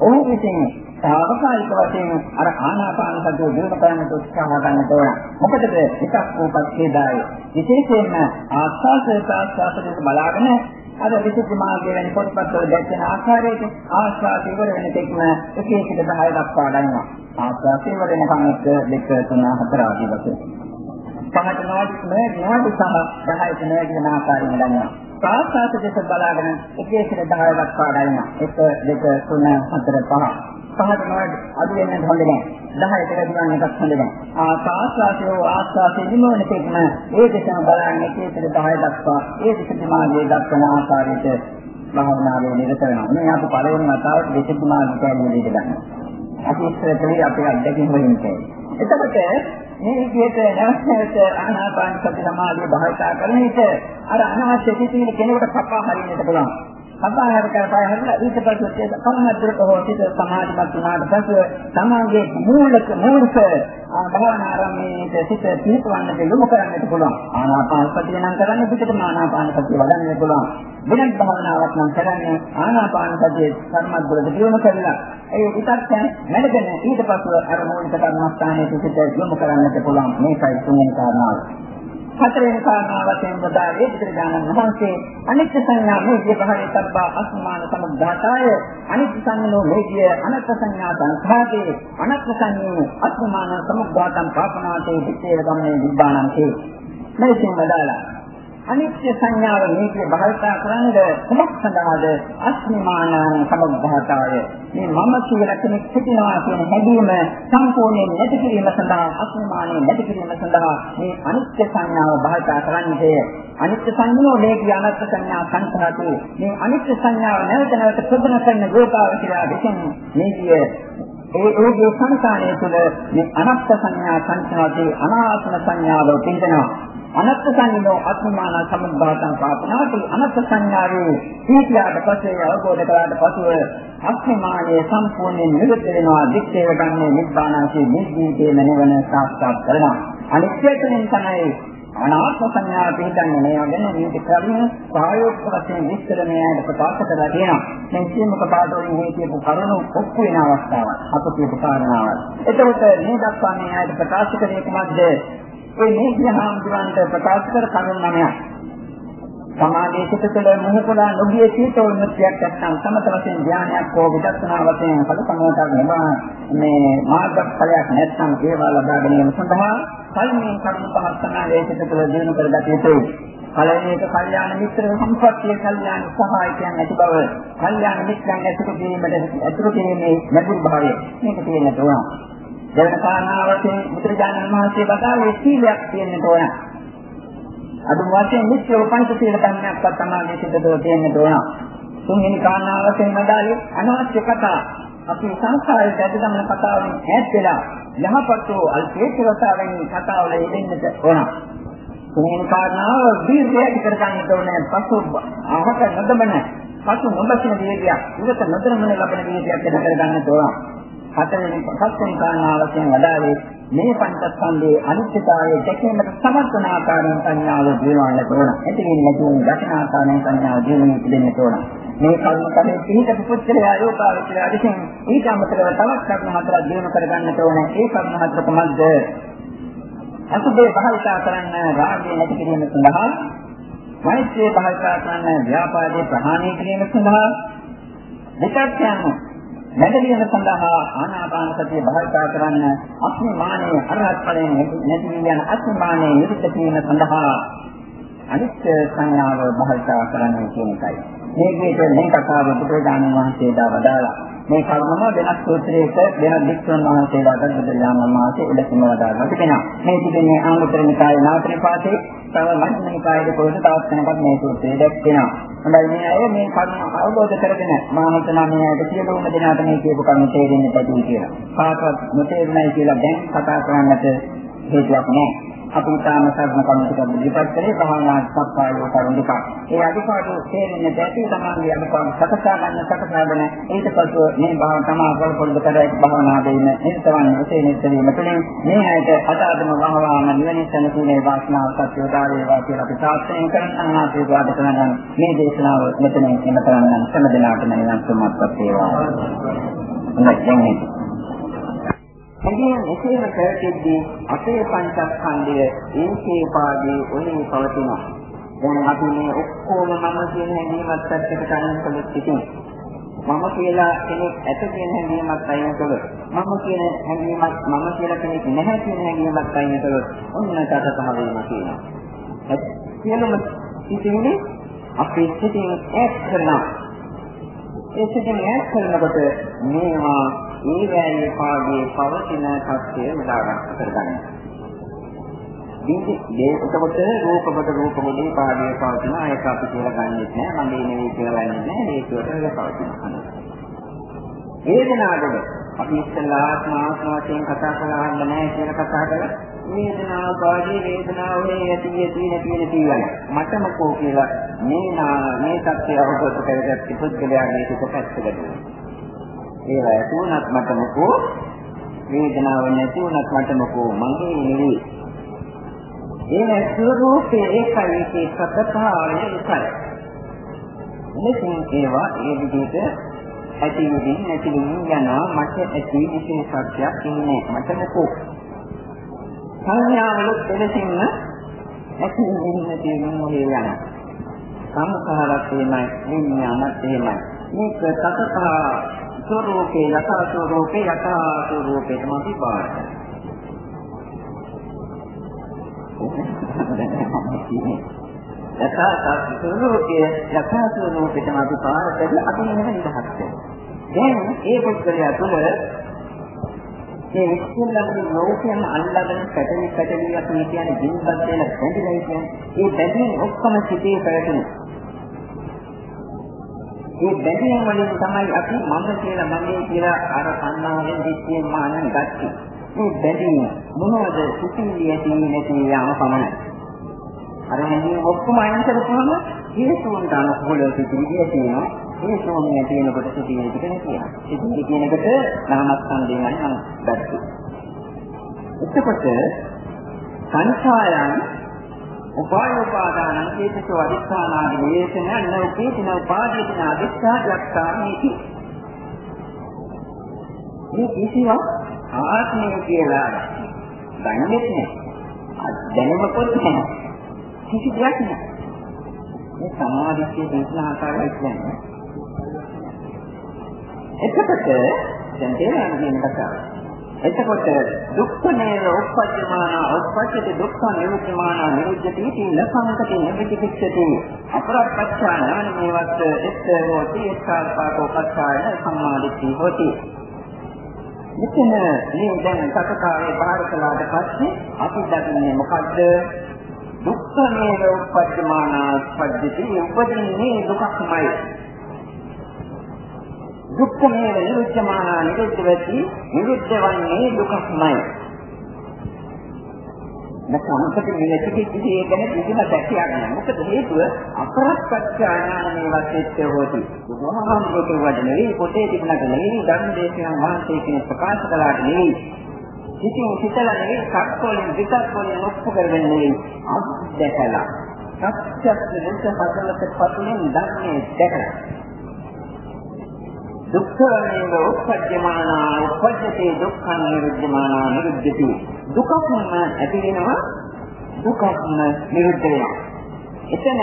ඔහු විසින් తాවකාලික වශයෙන් අර ආනාපාන සතිය දිනු කරන්නට උත්සාහ ගන්න ඕන. මොකටද? එකක් උපච්ඡේදාය. විශේෂයෙන්ම ආස්වාද ප්‍රාස්වාදයට බලාගෙන අර විසුද්ධි මාර්ගය වැනි පොත්පත්වල දැක්වෙන ආකාරයට ආස්වාද ඉවර වෙන තෙක්ම එක එක 10 දක්වා ගන්නවා. ආස්වාද ඉවර වෙනකන් 1 2 3 4 ආදී වශයෙන්. පහට නොවි නොවි සහ 10ට නොවි කියන ආකාරයෙන් ගන්නවා. ප්‍රාස්වාද දෙක බලාගෙන එක එක 10 දක්වා ගන්නවා. 1 2 3 4 5 පහට නොවැඩ අඩු වෙන්න හොඳ නැහැ. 10ට වැඩි ගන්න එකක් හොඳ නැහැ. ආ ආස්වාසියෝ ආස්වාසිය නිමෝන තෙක්ම ඒ දෙකම බලන්නේ කීතර 10 දක්වා ඒ දෙක මාර්ගයේ දක්වන ආකාරයට භාවනාවේ නිරත වෙනවා. මේ අපි පළවෙනි වතාවට දෙක මාර්ගය කියන්නේ ගන්න. අපි ඉස්සරහට අපේ අත්දැකීම් වලින් කියන්නේ. එතකොට මේ විදිහට නැවත ආනාපාන සති සමාධිය භාවිතා කරන විට අර අනවශ්‍ය සිතිවිලි කෙනෙකුට කපා හරින්නට පුළුවන්. සබාහර කරපය හැදලා ඊට පස්සේ සම්මද්දරක හෝ සිත සමාධිමත් වුණාට පස්සේ තමගේ මූලික මූලික භාවනා ආරම්භයේ සිත පිටවන්නට යොමු කරන්නට පුළුවන්. ආනාපාන සතිය නම් කරන්නේ පිටතම ආනාපාන සතිය වඩන්නට පුළුවන්. වෙනත් භාවනාවක් නම් කරන්නේ ආනාපාන සතිය සම්මද්දරක දියුණු කරලා ඒ විතක්යන් නැඩගෙන ඊට පස්සේ අර මූලික කර්මස්ථානයේ සිට යොමු කරන්නට පුළුවන්. මේකයි තුන්වෙනි කාරණාව. හතරවෙනි කාරණාවෙන් වදාළේ බුදුරජාණන් වහන්සේ අනිත්‍ය සංඥා මේකේ පහේ තබ්බා අස්මාන සමුද්ධාතය අනිත්‍ය සංඥෝ මේකේ අනත්ත් සංඥා සංඛාතේ අනත්ත් සංඥෝ අස්මාන සමුද්ධාතං පාපනාතේ විච්ඡේද ගමනේ නිබ්බානන්තේ මෙලෙසින් වදාළා අනිත්‍ය සංඥාව මේකේ භාවිතා කරන්නේ කුමක් සඳහාද? අස්මිමානං සමුද්ධාතය මේ මම කියලා කෙනෙක් සිටිනවා කියන හැඟීම සම්පූර්ණයෙන් නැති කිරීම සඳහා අස්මිමානෙ නැති කිරීම සඳහා මේ අනිත්‍ය සංඥාව භාවිතා කරන්නේ. අනිත්‍ය සංඥෝ මේකේ අනත්ත් සංඥා සංඛාතේ මේ අනිත්‍ය සංඥාව නැවත නැවත ප්‍රගුණ කරන යෝගාවචරය දෙකෙන් මේකේ ඒ ඒගේ සංකාණය තුළ මේ අනත්ත් සංඥා සංඛාතේ අනාත්ම සංඥාව පිළිදෙනවා අනත්ත් සංඥෝ අත්මාන සම්බාතං පාපනාති අනත්ත් සංඥාවේ සීතියට පස්සේ අවබෝධ කරාට පසුව අත්මානයේ සම්පූර්ණයෙන් නිරුද්ධ වෙනවා දික්කේව ගන්නේ නිබ්බානාසේ නිජීතේ නිවන සාක්ෂාත් කරනවා අනිත්‍යයෙන් තමයි අනාත්ම සංඥා පිළිගන්නේ මේවා ගැන මේක කලින් ප්‍රායෝගික වශයෙන් විස්තර මෙයාට ප්‍රකාශ කරලා තියෙනවා. මේ සියලුම කතාවලින් මේ කියපු කරුණු ඔප්පු වෙන අවස්ථාවක්. අප කියපු කාරණාවක්. එතකොට මේ දක්වන්නේ ආයත ප්‍රකාශ කරේ කුමක්ද? ඒ මේ කියහාමුදුරන්ට ප්‍රකාශ කර කරුණ නමයක්. සමාධියේ සිට තුළ මොහොතලා නොගිය සීතල මුත්‍යක් නැත්නම් සමත වශයෙන් ධානයක් හෝ විදර්ශනා වශයෙන් කල සමෝතක් නෙමා මේ මාර්ගඵලයක් නැත්නම් ඒවා ලබා ගැනීම සඳහා කල්මේ කර්ම පහක් සමාධියේ සිට තුළ දිනු කරගත යුතුයි. පළවෙනි එක කල්යාණ මිත්‍ර සම්පත්තිය කල්යාණ සහායකයන් ඇති බව කල්යාණ මිත්‍රයන් ඇතුළු කිරීමට ඇතුළු කිරීමේ මැදින් භාවය මේක තියෙන්න ඕන. දෙවන කාරණාවකින් බුදුරජාණන් වහන්සේ බදාවේ සීලයක් තියෙන්න ඕන. අදුම වශයෙන් නිත්‍ය පංච සීල ධර්මයක්වත් තමයි සිද්ධ දෙව තියෙන්න ඕන. තුන්වෙනි කාරණාවකින් බදාවේ අනවශ්‍ය කතා අපි සංසාරයේ ඇදගමන කතාවෙන් ඈත් වෙලා යහපත් වූ අල්පේක්ෂතාවෙන් කතාවල යෙදෙන්නට ඕන. මේ කාරණාව දීර්ඝයක් කරගන්න ඕනේ. පසු අහක නොදබන පසු නොබසින විදියක්, ඉවත නොදරමන ලබන විදියක් කරගන්න ඕන. හතරවෙනි පස්වෙනි කාරණාව වශයෙන් වදාළේ මේ පංචස්කන්ධයේ අනිත්‍යතාවය දැකීමට සමත් වන ආකාරයෙන් සංඥාව දිනවන්නට ඕන. එතකින් නැතුව දකින ආකාරයෙන් සංඥාව දිනවන්න දෙන්නට ඕන. මේ කර්ම කමේ පිළිගත් පුත්‍රය ආයෝපාවචරය අධිෂෙන් ඊට අමතරව තවත් කර්ම හතරක් දිනු කරගන්නට ඕන. ඒ කර්ම හතර කොහොමද? අසුබේ භාවිතා කරන්න රාගය නැති කිරීම සඳහා මෛත්‍රිය භාවිතා කරන්න ව්‍යාපාදේ ප්‍රහාණය කිරීම සඳහා විචක්ෂයන් නැදලියන සඳහා ආනාපාන සතිය භාවිතා කරන්න අස්මිමානයේ අරහත් ඵලයෙන් නැති යන අස්මිමානයේ නිරුද්ධ කිරීම සඳහා අනිත්‍ය සංඥාව භාවිතා කරන්න කියන එකයි. මේ විදිහට මේ කතාව බුදුරජාණන් වහන්සේලා වදාලා මේ කර්මම වෙනස් සූත්‍රයක වෙනස් වික්‍රම මහන්සේලාට බුදුරජාණන් වහන්සේ එලෙසම වදාළා තිබෙනවා. මේ තිබෙන්නේ ආනුතර නිකායේ නාතන පාඨයේ තව මධ්‍යම නිකායේ පොත තවත් කෙනෙක්ට මේ සූත්‍රය දැක්වෙනවා. හොඳයි මේ අය මේ කර්ම අවබෝධ කරගෙන මා හිතනවා මේ අයට සියලුම දෙනාට මේ කියපු කර්ම තේරෙන්නේ නැතුව කියලා. කාටවත් නොතේරුණයි කියලා දැන් කතා කරන්නට හේතුවක් නැහැ. අපි තාම සර්ණ කරුණු ටික ඉදිරිපත් කරේ භාවනා සප්පායෝ කරුණු ටික. ඒ අදිපාඩු තේරෙන්නේ නැති තමන්ගේ අනුපාඩු සකසා ගන්න සකසාගෙන ඊට පස්ව මේ භාවන තමා පොළොපොළොද කරයි භාවනා දෙන්න නිරතවන්න ඔසේ නිරතවීම තුළින් මේ ඇයට අදාදම වහවාම නිවනින් සැනසීමේ වාසනාව සත්‍යෝ දාවේවා කියලා අපි ප්‍රාර්ථනා කරන අනාථේ වාද කරන මේ දේශනාව මෙතනින් එම කරන්න හැම දිනකටම නිවන් සුවපත් වේවා. හොඳයි හැඟීම් එසේම පැවතෙද්දී අපේ පංචස්කන්ධය ඒකේ පාදී ඔලේ පවතිනවා. දැන් අපි මේ ඔක්කොම මම කියන හැඟීමත් පැත්තට ගන්න කළොත් ඉතින් මම කියලා කෙනෙක් ඇත කියන හැඟීමක් අයින් කළොත් මම කියන හැඟීමක් මම කියලා කෙනෙක් නැහැ කියන හැඟීමක් අයින් කළොත් ඔන්න තත පහවීම කියනවා. ඒ සියලුම ඉතින්නේ අපේ සිතින් ඈත් කරනවා. ඒ සිතින් ඈත් කරනකොට මේවා ඒ වැයේ පාගේ පවතින තත්ත්වය උදාගන්න කරගන්න. දීදී එතකොට රූපබද රූපබදී පාගේ පවතින ඒක අපි කියලා ගන්නෙත් නෑ මම නෙවෙයි කියලා ගන්නෙත් නෑ හේතුවට ඒක පවතින. වේදනාවද අපි ඉස්සෙල්ලා ආත්ම ආත්ම වශයෙන් කතා කරලා නැහැ කියලා කතා කරලා වේදනාව පාගේ වේදනාව වේ ඇති ඇති නැති නැති යන මට මොකෝ කියලා මේ මේ තත්ත්වය අවබෝධ කරගත්ත පුද්ගලයාගේ සිත පැත්තකට ඒවා ඇතුණත් මට මොකෝ වේදනාව නැතුණත් මට මොකෝ මගේ නෙවෙයි. ඒ ස්වરૂපේ ඒකයි ඒකේ සත්‍යතාවය ඒකයි. මෙතන ඒවා ඒ විදිහට ඇති වෙමින් නැති වෙමින් යනවා මට ඇති විශේෂත්වයක් ඉන්නේ මට මොකෝ. සංඥාවල දෙලසින්ම ඇති වෙමින් නැති වෙමින් මොහේ යනවා. සංඛාරත් එහෙමයි විඥානත් එහෙමයි. මේක සතතා ස්වરૂපේ යථා ස්වરૂපේ යථා ස්වરૂපේ තමයි පාඩක. යථා ස්වરૂපේ යථා ස්වરૂපේ තමයි පාඩක අපි මෙහෙම ඉඳහත්. දැන් ඒ පුද්ගලයා තුළ ඒ ඉස්කෝලේ ලෝකයෙන් අල්ලාගෙන පැටලි පැටලි අපි කියන්නේ දින්පත් වෙන බැඳිලා කියන්නේ ඒ බැඳීම් ඔක්කොම සිටේ පැවතුනේ මේ බැඳීම් වලින් තමයි අපි මම කියලා මගේ කියලා අර කන්නාවෙන් දිස්සියෙන් මානෙන් ගත්තේ. මේ බැඳීම මොනවද සිතිවිලි ඇති නැති යාම පමණයි. අර හැංගීම් ඔක්කොම අයින් කරපුවම හේතුන්ට අනුකූලව සිතිවිලි ඇති වෙනවා. මේ ශෝණිය තියෙනකොට සිතිවිලි ටික නැති වෙනවා. සිතිවිලි කියනකොට නාමස්කන්ධයමයි මම ගත්තේ. එතකොට සංඛායන් උපාය උපාදානං චේතසෝ අදිස්ථානාදි විශේෂණ නෝපේතින උපාදීතින අදිස්ථායක්තාමේති මේ කිසිවක් ආත්මය කියලා ගන්නෙත් නෑ දැනුමකුත් නෑ කිසි දෙයක් නෑ මේ සමාධියේ දේශන ආකාරය කියන්නේ එතකොට දැන් තේරෙන්නේ මොකක්ද එතකොට දුක්ඛ නේව උප්පජ්ජමාන උප්පජ්ජති දුක්ඛ නිරුද්ධමාන නිරුද්ධති තීන සංකති නිවිතිච්ඡති අපරප්පච්ඡා නාන මේවත් එත් හෝති එක්කාල්පාකෝ පච්ඡාය සම්මාදිට්ඨි හෝති. මෙතන මේ දැන් සතකාවේ බාහිර කළාට පස්සේ අපි දකින්නේ මොකද්ද? දුක්ඛ නේව උප්පජ්ජමාන උප්පජ්ජති උපදින්නේ දුකක්මයි. දුක්ඛමේ නිරුද්ධමානා නිරුද්ධවති නිරුද්ධ වන්නේ දුකක්මයි. නැත්නම් අපිට මේ කිසි ගැන කිසිම දැකියක් නැහැ. මොකද හේතුව අපරප්පච්චානාමේ වශයෙන්ට හොති. බුදුහාමුදුරුවෝ වඩනේ පොතේ තිබුණට නෙවෙයි ධර්ම දේශනා වහන්සේ කියන ප්‍රකාශ කළාට නෙවෙයි. ඉතින් හිතලා නෙවෙයි සත්වලින් විකල්පවලින් ඔප්පු කරගෙන නෙවෙයි අත්දැකලා. සත්‍යස්ස දෙස හදලට පතුලෙන් ධර්මයේ දැකලා. දුක්ඛමේව උපජ්ජමානා උපජ්ජතේ දුක්ඛං නිරුද්ධමානා නිරුද්ධති. දුකක්ම ඇති වෙනවා දුකක්ම නිරුද්ධ වෙනවා එතන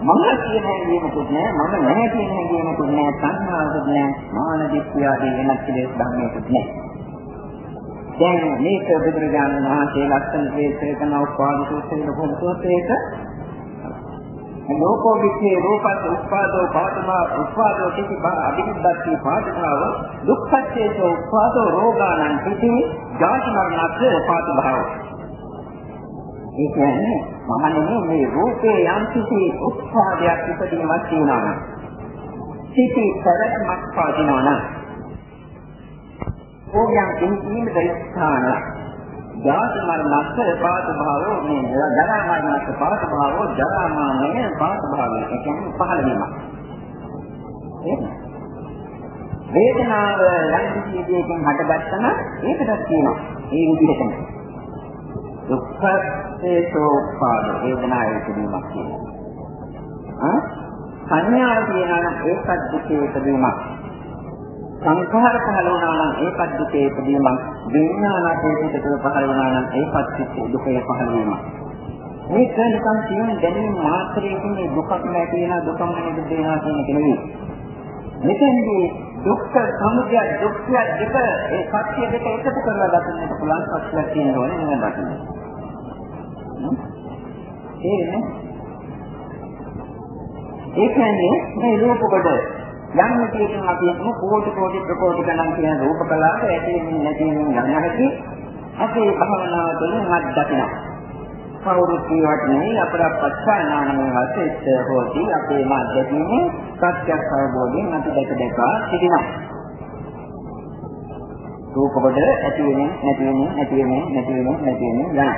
මම කියන හැඟීමකුත් නෑ මම නැහැ කියන හැඟීමකුත් නෑ සංහාවකුත් නෑ මාන දිට්ඨියදී වෙනත් කෙලෙස් ධර්මයකුත් නෑ. දැන් මේක බුදුරජාණන් වහන්සේ ලක්ෂණ දේශේ කරන උපාද සූත්‍රයේ ලොකු සූත්‍රයක ලෝකෝ විච්ඡේ රූපස් උපාදෝ පාදමා උපාදෝ තිති අභිනිද්දති පාදතාව දුක්ඛච්ඡේතෝ උපාදෝ රෝගාණං තිති ජාති මරණස්ස පාදභාව ඒ කියන්නේ මමනේ මේ රූපේ යම් කිසි උත්පාදයක් ඉදීමක් තියෙනවා නම් සිටි කරමක් පාදිනවා නම් ඕයන් කිසිම දෙයක් ජාති මරණස්ස පාත භාවෝ මේ ජරා මරණස්ස පාත භාවෝ ජරා මරණය පාත භාවය කියන්නේ පහළ වීමක්. වේදනාව යම් කිසි දෙයකින් හටගත්තම ඒකටත් කියනවා. ඒ විදිහටම. දුක්ඛේසෝ පාද වේදනාවේ තිබීමක් කියනවා. සංඥාව කියනවා නම් ඒකත් දුකේ තිබීමක්. සංඛාර පහළ වුණා නම් ඒකත් දුකේ ඉදීමක් විඥානයේ පිටතට පහළ වුණා නම් ඒකත් දුකේ පහළ වීමක් මේක නිකන් කියන දැනීම මාත්‍රයකින් දුකක් නැති වෙන දුකම නෙද දෙනවා කියන එක නෙවෙයි මෙතෙන්දී දුක්ඛ සමුදය දුක්ඛය දෙක ඒ සත්‍ය දෙක එකතු කරලා දකින්නට පුළුවන් සත්‍යයක් තියෙනවනේ නේද දකින්න. තේරෙන්නේ? ඒ කියන්නේ මේ රූප කොට යම් විදියකින් අපි හිතමු කෝටි කෝටි ප්‍රකෝටි ගණන් කියන රූප කලාප ඇතිවෙමින් නැතිවෙමින් යන හැටි අපේ භවනාව තුළින් අත් දකිනවා. කවුරුත් කියවට නෙවෙයි අපට පස්සානානමය වශයෙන් හොති අපේ මාධ්‍යයෙන් සත්‍යයක් අවබෝධයෙන් අපි දැක දැක සිටිනවා. රූප කොට ඇතිවෙමින් නැතිවෙමින් නැතිවෙමින් නැතිවෙමින් නැතිවෙමින් යනවා.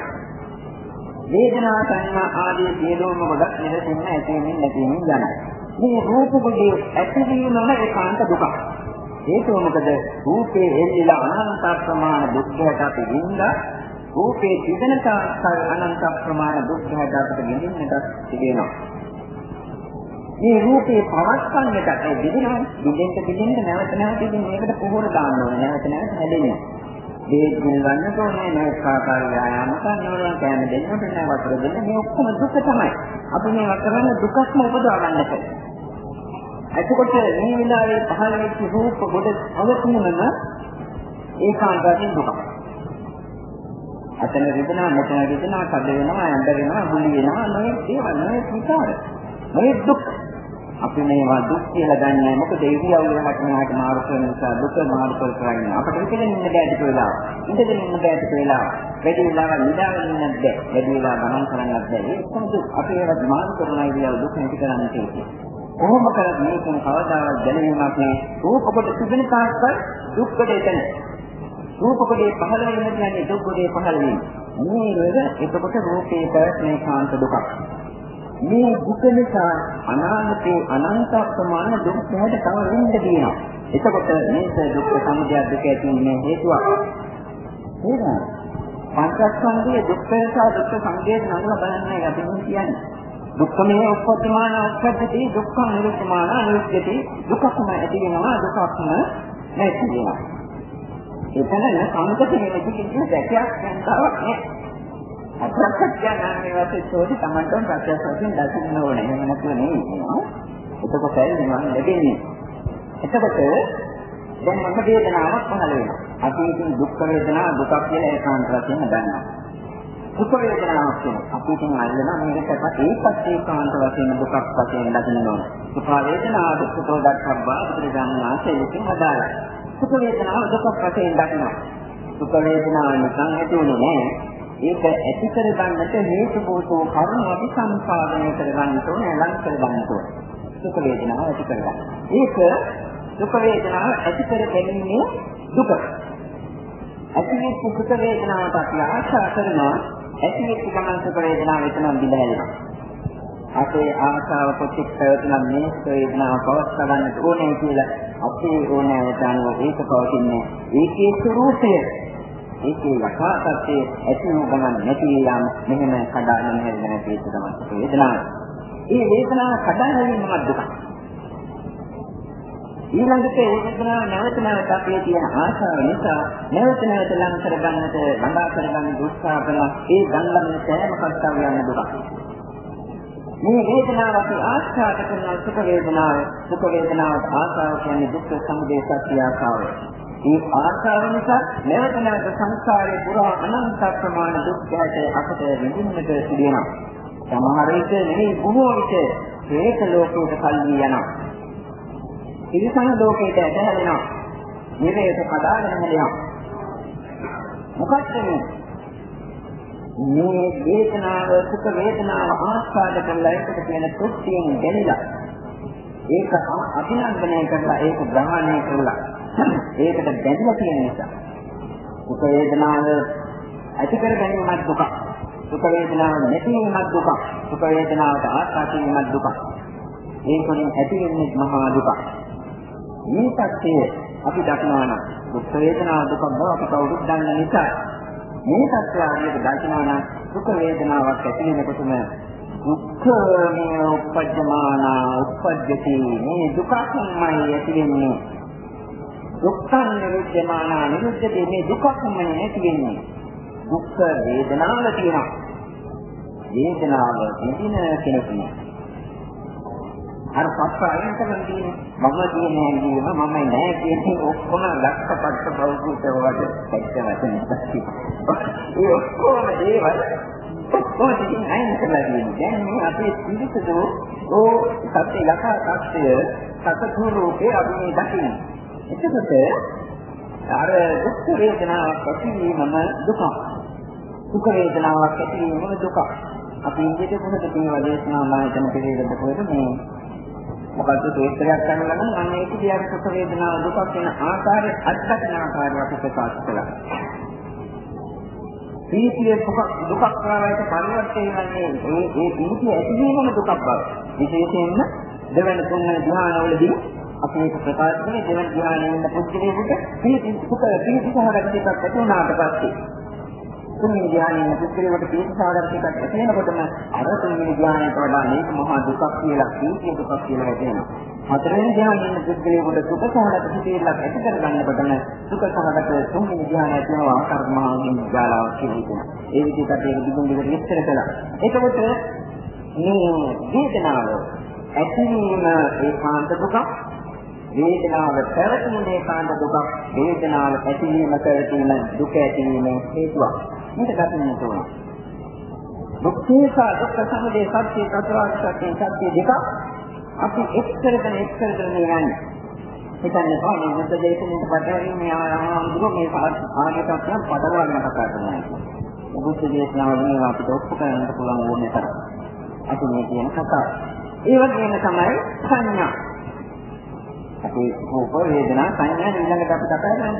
වේදනා සංඥා ආදී සියලුම කොටස් නිරසින්න ඇතිවෙමින් නැතිවෙමින් යනවා. මේ රූප කුඩේ ඇතිවීමම ඒකාන්ත දුකක්. ඒක මොකද රූපේ එල්ලලා අනන්ත ප්‍රමාණ දුක්ඛයට අපි විඳා රූපේ තිබෙන තාක්කල් අනන්ත ප්‍රමාණ දුක්ඛයට අපිට විඳින්නට තිබෙනවා. මේ රූපේ පවස්සන්නට ඒ විදිනවා විදෙන්න විදෙන්න නැවත නැවත ඉතින් මේකට පොහොර දාන්න ඕනේ නැවත නැවත හැදෙන්නේ. දේත් ගන්න ඕනේ නැවත ආකාර ව්‍යායාම කරනවා කෑම දෙන්නට නෑ වතුර දෙන්න මේ ඔක්කොම දුක තමයි. අපි මේවා කරන්නේ දුකක්ම උපදවා ගන්නට. එතකොට මේ විලාවේ පහළ වෙච්ච රූප කොට අවතුනම ඒකාන්ත වශයෙන් දුක. අතන රිදෙනවා මෙතන රිදෙනවා කඩ වෙනවා ඇඳ වෙනවා බුලි වෙනවා මේ දේවල් මේ විකාර. මේ දුක් අපි මේවා දුක් කියලා ගන්නෑ මොකද ඉරියව්ව හැටමහට මාරු කරන නිසා දුක මාරු කර කර ඉන්න. අපිට ඉතින් ඉන්න බෑ ටික වෙලා. ඉඳගෙන ඉන්න බෑ ටික වෙලා. වැඩි වෙලාවක් නිදාගෙන ඉන්නත් බෑ. වැඩි වෙලා ගමන් කරන්නත් බෑ. ඒ කොහොමද අපි ඒවත් මාරු කරන ඉරියව් දුක නැති කරන්නේ කියන්නේ. කොහොම කරත් මේකෙන් කවදාවත් දැනෙන්නක් නෑ. රූප කොට තිබෙන තාක්කල් දුක් කොට එතන. රූප කොටේ පහළ වෙන කියන්නේ දුක් කොටේ පහළ වීම. මේ වල එතකොට රූපේ පැවැත්මේ කාන්ත දුකක්. මේ දුක නිසා අනාගතේ අනන්ත ප්‍රමාණ දුක් හැට තව වෙන්න තියෙනවා. එතකොට මේක දුක් සමුදය දුක ඇතිවෙන්නේ හේතුවක්. නේද? පංචස්කන්ධයේ දුක්ඛ සහ දුක්ඛ සංකේත නඟලා බලන්නයි අපි කියන්නේ. දුක්ඛමේ උප්පත්තිමාන උප්පත්ති දුක්ඛ නිරුක්මාන නිරුක්ති දුකක්ම ඇති වෙනවා දුකක්ම නැති වෙනවා. එතන සංකතේ කිසි දැකයක් නැතාවක් නෑ. අප්‍රත්‍යඥානයේ වශයෙන් තෝරි තමන්ට ප්‍රත්‍යක්ෂයෙන් දකින්න ඕනේ. එහෙම නැතුව නෙවෙයි. එතකොට නිවන් ලැබෙන්නේ. එතකොට දැන් මම වේදනාවක් පහළ වෙනවා. අපි ඉතින් දුක් වේදනා දුකක් කියලා ඒකාන්ත වශයෙන් දන්නවා. දුක වේදනාවක් වෙනවා. අපි ඉතින් අල්ලන මේකට ඒකත් ඒකාන්ත වශයෙන් දුකක් වශයෙන් දකින්න ඕන. සුඛ වේදනාව දුක්ඛෝ දක්ඛබ්බා බුදුරජාණන්සේ විසින් හදාලා. සුඛ වේදනාව දුකක් වශයෙන් දකිනවා. සුඛ වේදනාව නිකන් ඇතිවෙන්නේ නෑ. ඒක ඇති කර ගන්නට හේතු බෝසෝ කරුණු අපි සම්පාදනය කර ගන්න ඕනේ, ලං කර ගන්න ඕනේ. සුඛ වේදනාව ඇති කර ගන්න. ඒක දුක් වේදනාව ඇති කර ගැනීමේ දුක. ඇතිවෙච්ච සුඛ වේදනාවට අපි ආශා කරනවා ඇතිවෙච්ච ගමන් සුඛ වේදනාව එතනම බිඳහැරෙනවා. අපේ ආශාව කොච්චර පැවතුනත් මේ වේදනාව පවත්වා ගන්නට ඕනේ කියලා අපේ ඕනෑවට අනුව ඒක පවතින්නේ ඒකේ ස්වરૂපය ඒකේ යථා තත්ත්වය ඇති වූ ගමන් නැති යාම මෙහෙම කඩාගෙන හැදෙන තේස තමයි වේදනාව. ඒ වේදනාව කඩාගෙන යන දුක. ඊළඟට ඒ වේදනාව නැවත නැවත අපේ තියෙන ආශාව නිසා නැවත නැවත ලං කරගන්නට ළඟා කරගන්න උත්සාහ කරන ඒ ගන්නන්නේ සෑම කර්තව්‍යයන් දුක. මේ වේදනාව අපි ආස්වාද කරන සුඛ වේදනාව සුඛ වේදනාවට ආශාව කියන්නේ දුක්ඛ සමුදය සත්‍ය ආශාවයි. මේ ආශාව නිසා නැවත නැවත සංසාරේ පුරා අනන්ත ප්‍රමාණ දුක් ගැට අපට විඳින්නට සිදුවෙනවා. සමහර විට නෙවෙයි බොහෝ විට හේත ලෝකයට කල්වි යනවා. තිරිසන ලෝකයට ඇදහැරෙනවා. නිරේත කඩාගෙන හැදෙනවා. මොකක්ද මේ? මේ වේදනාව සුඛ වේදනාව ආස්වාද කරලා ඒකට තියෙන තෘප්තියෙන් දැනিলা ඒක අභිනන්දනය කරලා ඒක ග්‍රහණය කරලා ඒකට බැඳලා තියෙන නිසා. සුඛ වේදනාව ඇති කර ගැනීමත් දුක සුඛ වේදනාව නැතිවීමත් දුක සුඛ වේදනාවට ආශා කිරීමත් දුක ඒකෙන් ඇති වෙන්නේ මහා දුක මේ පැත්තේ අපි දක්නවා නම් දුක් වේදනාව දුක බව අපි කවුරුත් දන්න නිසා මේ තත්ත්වයට දකිනවා නම් දුක් වේදනාවක් ඇති වෙනකොටම දුක්ඛමය උපජ්ජමාන උපජ්ජති මේ දුකක්මයි ඇති වෙන්නේ. දුක්ඛං නිරුද්ධමාන නිරුද්ධති මේ දුකක්මයි ඇති වෙන්නේ දුක් වේදනාව තියෙනවා. වේදනාව විඳින කෙනෙක් නේ. අර පස්ස අයින් කරන දේ මම කියන හැඟීම මම නෑ කියන්නේ ඔක්කොම ලක්ෂපත්ත බෞද්ධ වගේ පැත්ත වශයෙන් ඒ ඔක්කොම දේවල් ඔක්කොම ඉතින් අයින් කරලා තියෙනවා. දැන් මේ අපේ පිළිසදෝ ඕ සත්‍ය යථා තත්ත්වය සතතු රූපේ අපි මේ දකින්නේ. එතකොට අර දුක් වේදනාවක් ඇතිවීමම දුක. දුක් වේදනාවක් ඇතිවීමම දුක. අපි ඉන්දියට කොහොමද මේ වදේශනා මායතන පිළිවෙලද කොහෙද මේ මොකද සූත්‍රයක් කරනවා නම් අන්න ඒක දිහා සුඛ වේදනා දුක වෙන ආකාරය අත්දකින ආකාරය අපි ප්‍රකාශ කළා. ප්‍රීතිය දුක දුකක් ප්‍රාණයට පරිවර්තනය වෙන්නේ ඒ ඒ ප්‍රීතිය ඇතිවීමම දුකක් බව. විශේෂයෙන්ම දෙවන තුන් ධ්‍යානවලදී අපි මේක ප්‍රකාශ කරන්නේ දෙවන ධ්‍යානයේ ඉන්න පුද්ගලයෙකුට ප්‍රීති සුඛ ප්‍රීති සහගත එකක් ඇති වුණාට පස්සේ තුන්වෙනි ධ්‍යානයේ පුද්ගලයාට පිළිසාරයක් එකක් ඇති වෙනකොටම අර තුන්වෙනි ධ්‍යානයට වඩා මේක මහා දුකක් කියලා කීකිය දුකක් කියලා වැටෙනවා. හතරවෙනි ධ්‍යානයේ පුද්ගලයාට දුක සහගත පිළිලක් ඇති කරගන්නකොටම දුක සහගත තුන්වෙනි ධ්‍යානය කියනවා කර්මාවෙන් ජාලාවක් කියලා. ඒ විදිහට ඒක දිගුම් දිගට විස්තර කළා. එතකොට මේ වේදනාව ඇතිවීම ඒකාන්ත දුකක් වේදනාව පැවතීම ඒකාන්ත දුකක් වේදනාව ඇතිවීම පැවතීම දුක ඇතිවීම හේතුවක් මේක දකින්න ඕන. දුක්ඛේසා දුක්ඛ සමුදය සත්‍ය චතුරාර්ය සත්‍ය සත්‍ය දෙක අපි එක් කරගෙන එක් කරගෙන යන්නේ. හිතන්නේ කොහොමද මුද්ද දෙකකින් පටවන්නේ මේ ආනන්දු මේ ආගතක් නම් පටවන්න කතා කරනවා. බුද්ධ දේශනාවලින් අපිට ඔප්පු කරන්න පුළුවන් ඕනේ තරම්. අපි මේ කියන කතාව. ඒ වගේම තමයි සංඥා. අපි රූප වේදනා සංඥා ඊළඟට අපි කතා කරන්නේ.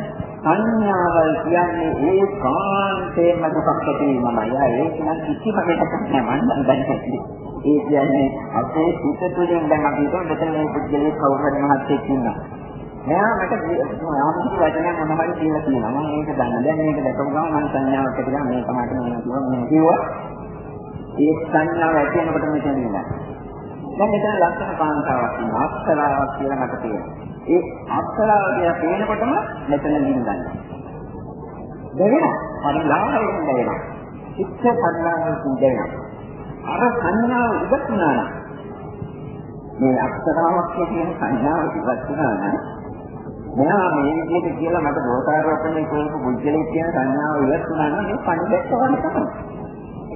සංඥාවල් කියන්නේ ඒ කාන්තේම දුකක් ඇතිවීමයි. යා ඒක නම් කිසිම දෙයක් නෑ මම දන්නේ. ඒ කියන්නේ අපේ සිත තුළින් දැන් අපි හිතමු මෙතන මේ පුද්ගලයේ කවුරු හරි මහත්යෙක් ඉන්නවා. මෙයා මට ආමුතු වචනයක් මොන හරි කියලා කියනවා. මම ඒක දන්න. දැන් මේක දැකපු ගමන් මම සංඥාවක් ඇතිලා මේ තමයි මම කියනවා මම කිව්වා. ඒ සංඥාව ඇති වෙනකොට මෙතන ඉන්නවා. දැන් මෙතන ලක්ෂණ කාන්තාවක් ඉන්නවා. අක්ෂරාවක් කියලා මට තියෙනවා. ඒ අක්ෂරාව කියලා පේනකොටම මෙතන නින්දන්නේ. දැනෙනවා. පරිලාහයෙන් දැනෙනවා. චිත්ත පරිලාහයෙන් දැනෙනවා. අර සංඥාව ඉවත් වුණා නම් මේ අක්ෂරාවක් කියන සංඥාව ඉවත් වුණා නම් මෙයා මේ විදිහට කියලා මට දෝෂාරෝපණය කරපු බුද්ධලේ කියන සංඥාව ඉවත් වුණා නම් මේ පණිදැක්ක වගේ තමයි.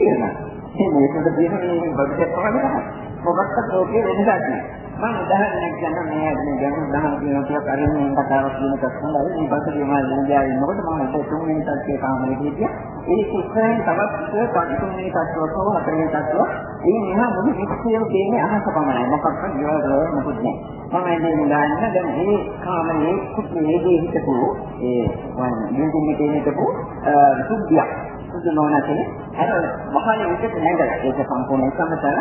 එහෙනම් මේ මේකට තියෙන මේ බඩට වගේ තමයි. මොකක්ද ලෝකේ වෙනසක් නෑ. මම උදාහරණයක් ගන්න මේ මේ ගැඹුරු දහම කියන ටිකක් අරින්න කතාවක් කියන එකක් හොඳයි. මේ පස්සේ මම ඉන්දියාවේ ඉන්නකොට මම ඒක තුන්වෙනි තත්ත්වයේ කාමරේ හිටියා. ඒ ඉස්සරහින් තවත් පන්තුනේ තත්ත්වක හෝ හතරේ තත්ත්වක මේ මෙහා මුළු විශ්වයම තියෙන්නේ අහස පමණයි. මොකක්ද ජීවවල මොකුත් නැහැ. මම ඉන්නේ ගන්න දැන් මේ කාමයේ කුත්මේදී හිටපු ඒ වන් බිල්ඩින් එකේ හිටපු සුද්ධියක්. සුදු නොනකේ අර මහානේ විදිහට නැගලා ඒක සම්පූර්ණ සම්මතන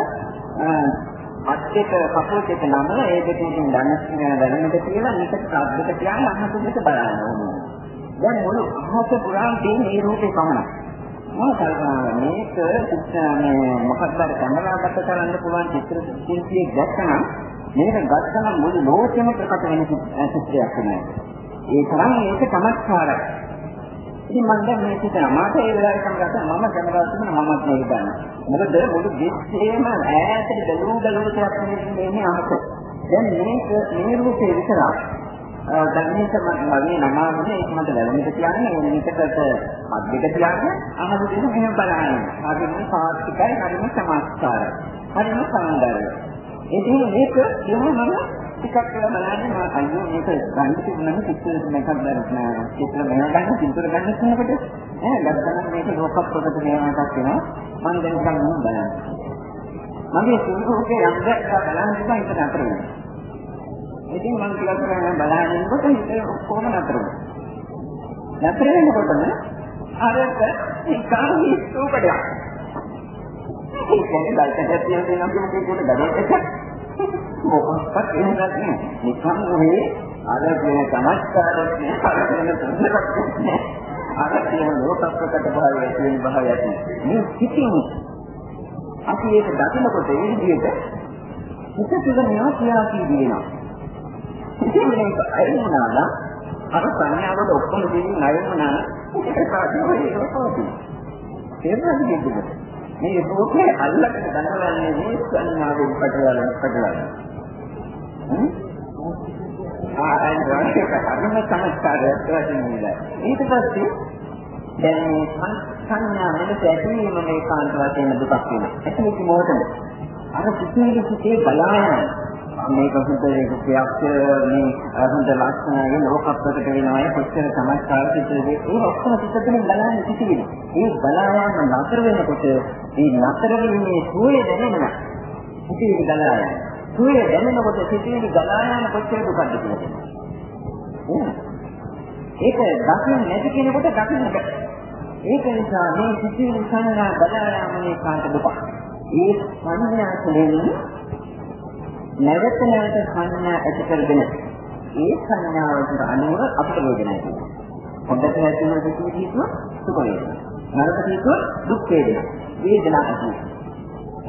අත් දෙක කකුල් දෙක නම ඒ දෙකකින් දන්න දැනෙන්නට කියලා මේක ශබ්දක තියාගෙන අහස දෙක බලන්න ඕනේ. දැන් මුළු අහස පුරාම තියෙන මේ රූපේ පමණයි. මම කල්පනා මේක මේ මොකක්ද කැමරාවට කරන්න පුළුවන් චිත්‍ර ශිල්පියෙක් දැක්කම මේක ගත්තම මුළු ලෝකෙම ප්‍රකට වෙන චිත්‍රයක් වෙනවා. ඒ තරම් මේක චමත්කාරයි. ඉතින් මම දැන් මේ හිතනවා මාත ඒ වෙලාවේ කමකට මම කැමරාවට තිබුණා මමත් මේක ගන්න. මොකද මුළු දෙස්සේම ඈතට බැලු බැලු කරක් මේ අහස. දැන් මේක මේ රූපේ විතරක් දැන් මේක මගේ නමාවනේ ඒක මට වැළඳිට කියන්නේ මේකට මැදට කියන්නේ අහස දෙන මෙහෙම බලන්න. හරිම සාර්ථකයි හරිම සමාස්කාරයි. හරිම සාන්දරයි. ඉතින් මේක එහෙමම ටිකක් වෙලා බලන්නේ මම අයියෝ මේක ගන්න තිබුණාම චිත්‍ර මේකක් දැන් චිත්‍ර මෙහෙම ගන්න චිත්‍ර ගන්න කෙනෙකුට ඈ ගත්තම මේක ලෝක ප්‍රකට මේවාක් වෙනවා. මම දැන් ගන්න බලන්න. මගේ සිංහෝකේ යම් දෙයක් බලන්න ඉතින් ඒක නතර වෙනවා. ඉතින් මම ටිකක් කරගෙන බලන ඉන්නකොට හිත ඔක්කොම නතර වුණා. නතර වෙනකොටම අරක නිකන් හිස්තුකඩයක්. ඒ කියන්නේ ලයිට් තියෙන දෙයක් මොකද ගඩොල් එක. මොකක්වත් එහෙම නැහැ. නිකන් ඔහේ අර කියන සමස්කාරයක් නෑ, අර කියන සම්මතයක් නෑ. අර කියන ලෝකප්‍රකට භාවය තියෙන භාවය ඇති. මේ සිතින් අපි ඒක දකිනකොට ඒ විදිහට හිත තුළ මේවා කියලා කියනවා. ඉතින් මේක අයින්නාලා අර සංඥාවල ඔක්කොම දෙන්නේ නැවෙන්නා ඒක සාධුව ඒක පොතේ. ඒකයි කියන්නේ. මේ රූපේ අල්ලගෙන දනවන්නේ මේ සංඥාවෙන් පටලවන පටලවන. ආ අයින් ඒක අරම සමස්කාරයක් වශයෙන් ඊට පස්සේ දැන් මේ සංඥා මෙලෙස ඇතිවීම මේ කාන්ත වශයෙන් දුකක් වෙනවා. ඒක මොකටද? අර සිතිවිලි සිතේ බලායන මේක හොඳ ඒක ප්‍රයක් මේ හොඳ ලක්ෂණය ලෝකප්‍රකට වෙනවා කොච්චර සමස්කාර සිද්ධියේ ඒ ඔක්කොම සිද්ධියෙන් බලන්නේ සිටිවිලි. ඒ බලායම නතර වෙනකොට මේ නතර වෙන්නේ සුවේ දැනෙනවා. සිටිවිලි ගලායන. සුවේ දැනෙනකොට සිටිවිලි ගලායන කොච්චර දුකද කියලා. ඒක දකින්න නැති කෙනෙකුට දකින්න බෑ. ඒක නිසා මේ සිටිවිලි සංඥා ගලායමනේ කාන්ත දුක. ඒ සංඥා තුළින් නැවත නැවත සංඥා ඇති කරගෙන ඒ සංඥාවට අනුව අපිට වේදනාවක් තියෙනවා. හොඳට හැදෙන දෙකේ තියෙන සුඛ වේදනා. නරක තියෙන දුක් වේදනා. වේදනා ඇති.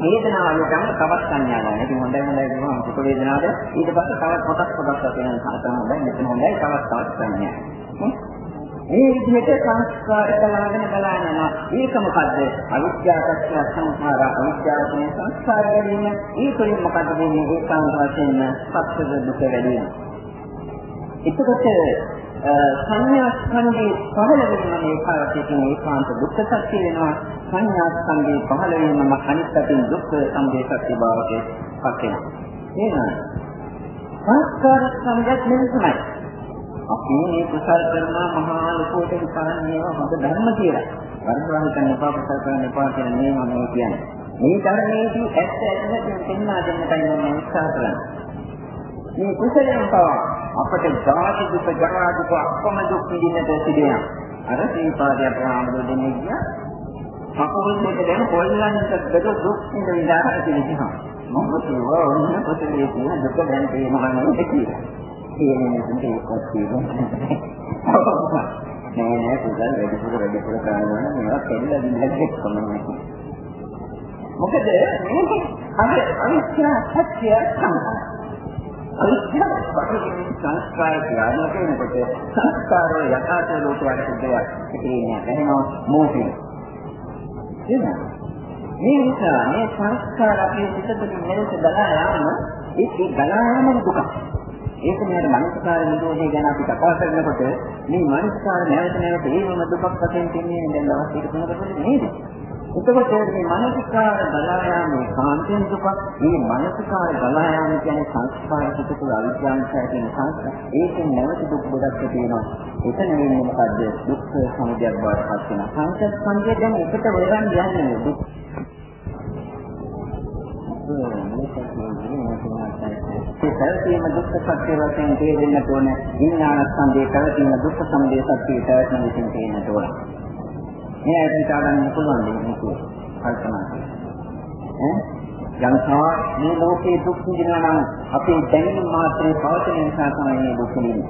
වේදනාව යන තවත් සංඥා ගන්න. ඉතින් හොඳයි හොඳයි කියනවා සුඛ වේදනාවද ඊට පස්සේ තවත් කොටස් කොටස් වෙන හතර හොඳයි මෙතන හොඳයි තවත් තවත් සංඥා. මේ විදිහට සංස්කාර කලාගෙන බලන යනවා. ඒක මොකද්ද? අවිද්‍යාව සත්‍ය සංඛාර අවිද්‍යාව කියන සංස්කාර ගැනීම. ඒ තුළින් මොකද්ද වෙන්නේ? ඒකාන්ත වශයෙන්ම සත්‍ය දුක වැඩි වෙනවා. එතකොට සංඥා ස්කන්ධේ පහළ වෙන මේ කාර්යයෙන් ඒකාන්ත දුක්ඛ සත්‍ය වෙනවා. සංඥා ස්කන්ධේ පහළ වෙනම අනිත් පැත්තෙන් දුක්ඛ සම්දේ සත්‍ය භාවයේ පත් වෙනවා. එහෙනම් සංස්කාර සම්ගත නෙමෙයි. අපි මේ කුසල් කරනවා මහා ලෝකෝට විපාක මේවා හොඳ ධර්ම කියලා. වර්ධවන කරන්න එපා කුසල් කරන්න එපා කියන මේ මම කියන්නේ. මේ ධර්මයේදී ඇත්ත ඇත්තට පෙන්වා දෙන්නයි මම උත්සාහ කරන්නේ. මේ කුසලයෙන් පවා අපට ජාති දුක, ජරා දුක, අපම දුක් විඳින්නට සිදෙනවා. අර සීපාදයට ආමද දෙන්නේ කිය. කකුල් දෙක දැන් කොල්ලන්ට දෙක දුක් විඳිනවා කියලා. මම කියවා ඔන්න කුසලයේ තියෙන දුක දැන් තේමහන්නේ කියලා. කියන මිනිසුන්ට ඒකත් තියෙනවා. නෑ නෑ පුතල් වැඩිපුර වැඩිපුර කරනවා නම් මේවා කෙල්ල දිලක් කොමන්නේ. මොකද මේ අර අවිද්‍යා සත්‍ය තමයි. අවිද්‍යා පරිදි සංස්කාර ක්‍රියාත්මක වෙනකොට සංස්කාරය යථාර්ථ රූපයට සිද්ධයක් තියෙනවා. එහෙනම් මොහේ. එහෙනම් මේ නිසා මේ සංස්කාර අපේ සිත තුළ මෙලෙස ගලා යාම ඒක ගලා යාම දුකක්. ඒක නේද මනසකාර නිරෝධය ගැන අපි කතා කරනකොට මේ මනසකාර නැවත නැවත ඒවම දුකක් වශයෙන් තින්නේ දැන් දවස් දෙක තුනකට නේද? එතකොට මේ මානසිකාර බලා යාමේ කාන්තෙන් දුක මේ මානසිකාර බලා යාම කියන්නේ සංස්කාර පිටු අවිද්‍යාවන්තය කියන සංස්කාර ඒකෙන් නැවත දුක් ගොඩක් තියෙනවා එතන වෙන්නේ මොකද්ද? දුක් සමුදයක් බවට පත් වෙනවා සංස්කාර සංජය දැන් එකට වෙරන් යන්නේ දුක්. ඒ පැවතීම දුක්ඛ සත්‍ය වශයෙන් තේරෙන්නට ඕන විඥාන සංදේ පැවතීම දුක්ඛ සමුදය සත්‍යය පැවැත්ම විසින් තේරෙන්නට ඕන මේ ඇයිද හිතාගන්න පුළුවන් දෙයක් කල්පනා කරලා. යම්සා මේ ලෝකේ දුක් විඳිනවා නම් අපේ දැනීම මාත්‍රේ පවතින නිසා තමයි මේ දුක් විඳින්නේ.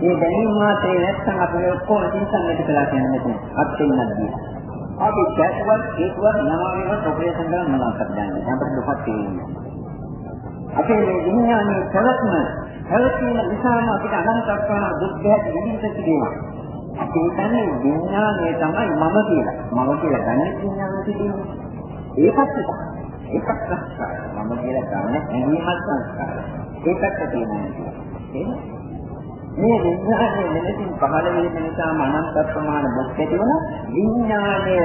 මේ දැනීම මාත්‍රේ නැත්නම් අපි ඔක්කොම තින්සන්නට කියලා කියන්නේ මෙතන. අත්ෙන්නත් දී. අපි දැක්වත් ඒකවත් නමාවේවත් ඔපරේෂන් කරන මොනවද කරන්නේ. අපිට දුකක් තියෙන්නේ. අපේ මේ විඥානයේ ප්‍රවත්ම පැවතීම නිසාම අපිට අනන්තක් කරන දුක් දෙයක් විඳින්න සිදුවෙනවා. අපි හිතන්නේ විඥානය තමයි මම කියලා. මම කියලා ගන්න විඥානය තිබෙන්නේ. ඒකත් එක. ඒකත් සංස්කාර. මම කියලා ගන්න හැඟීමක් සංස්කාර. ඒකත් තියෙනවා. මේ විඥානය මෙලෙසින් පහළ වීම නිසා අනන්ත ප්‍රමාණ දුක් ඇති වුණා. විඥානය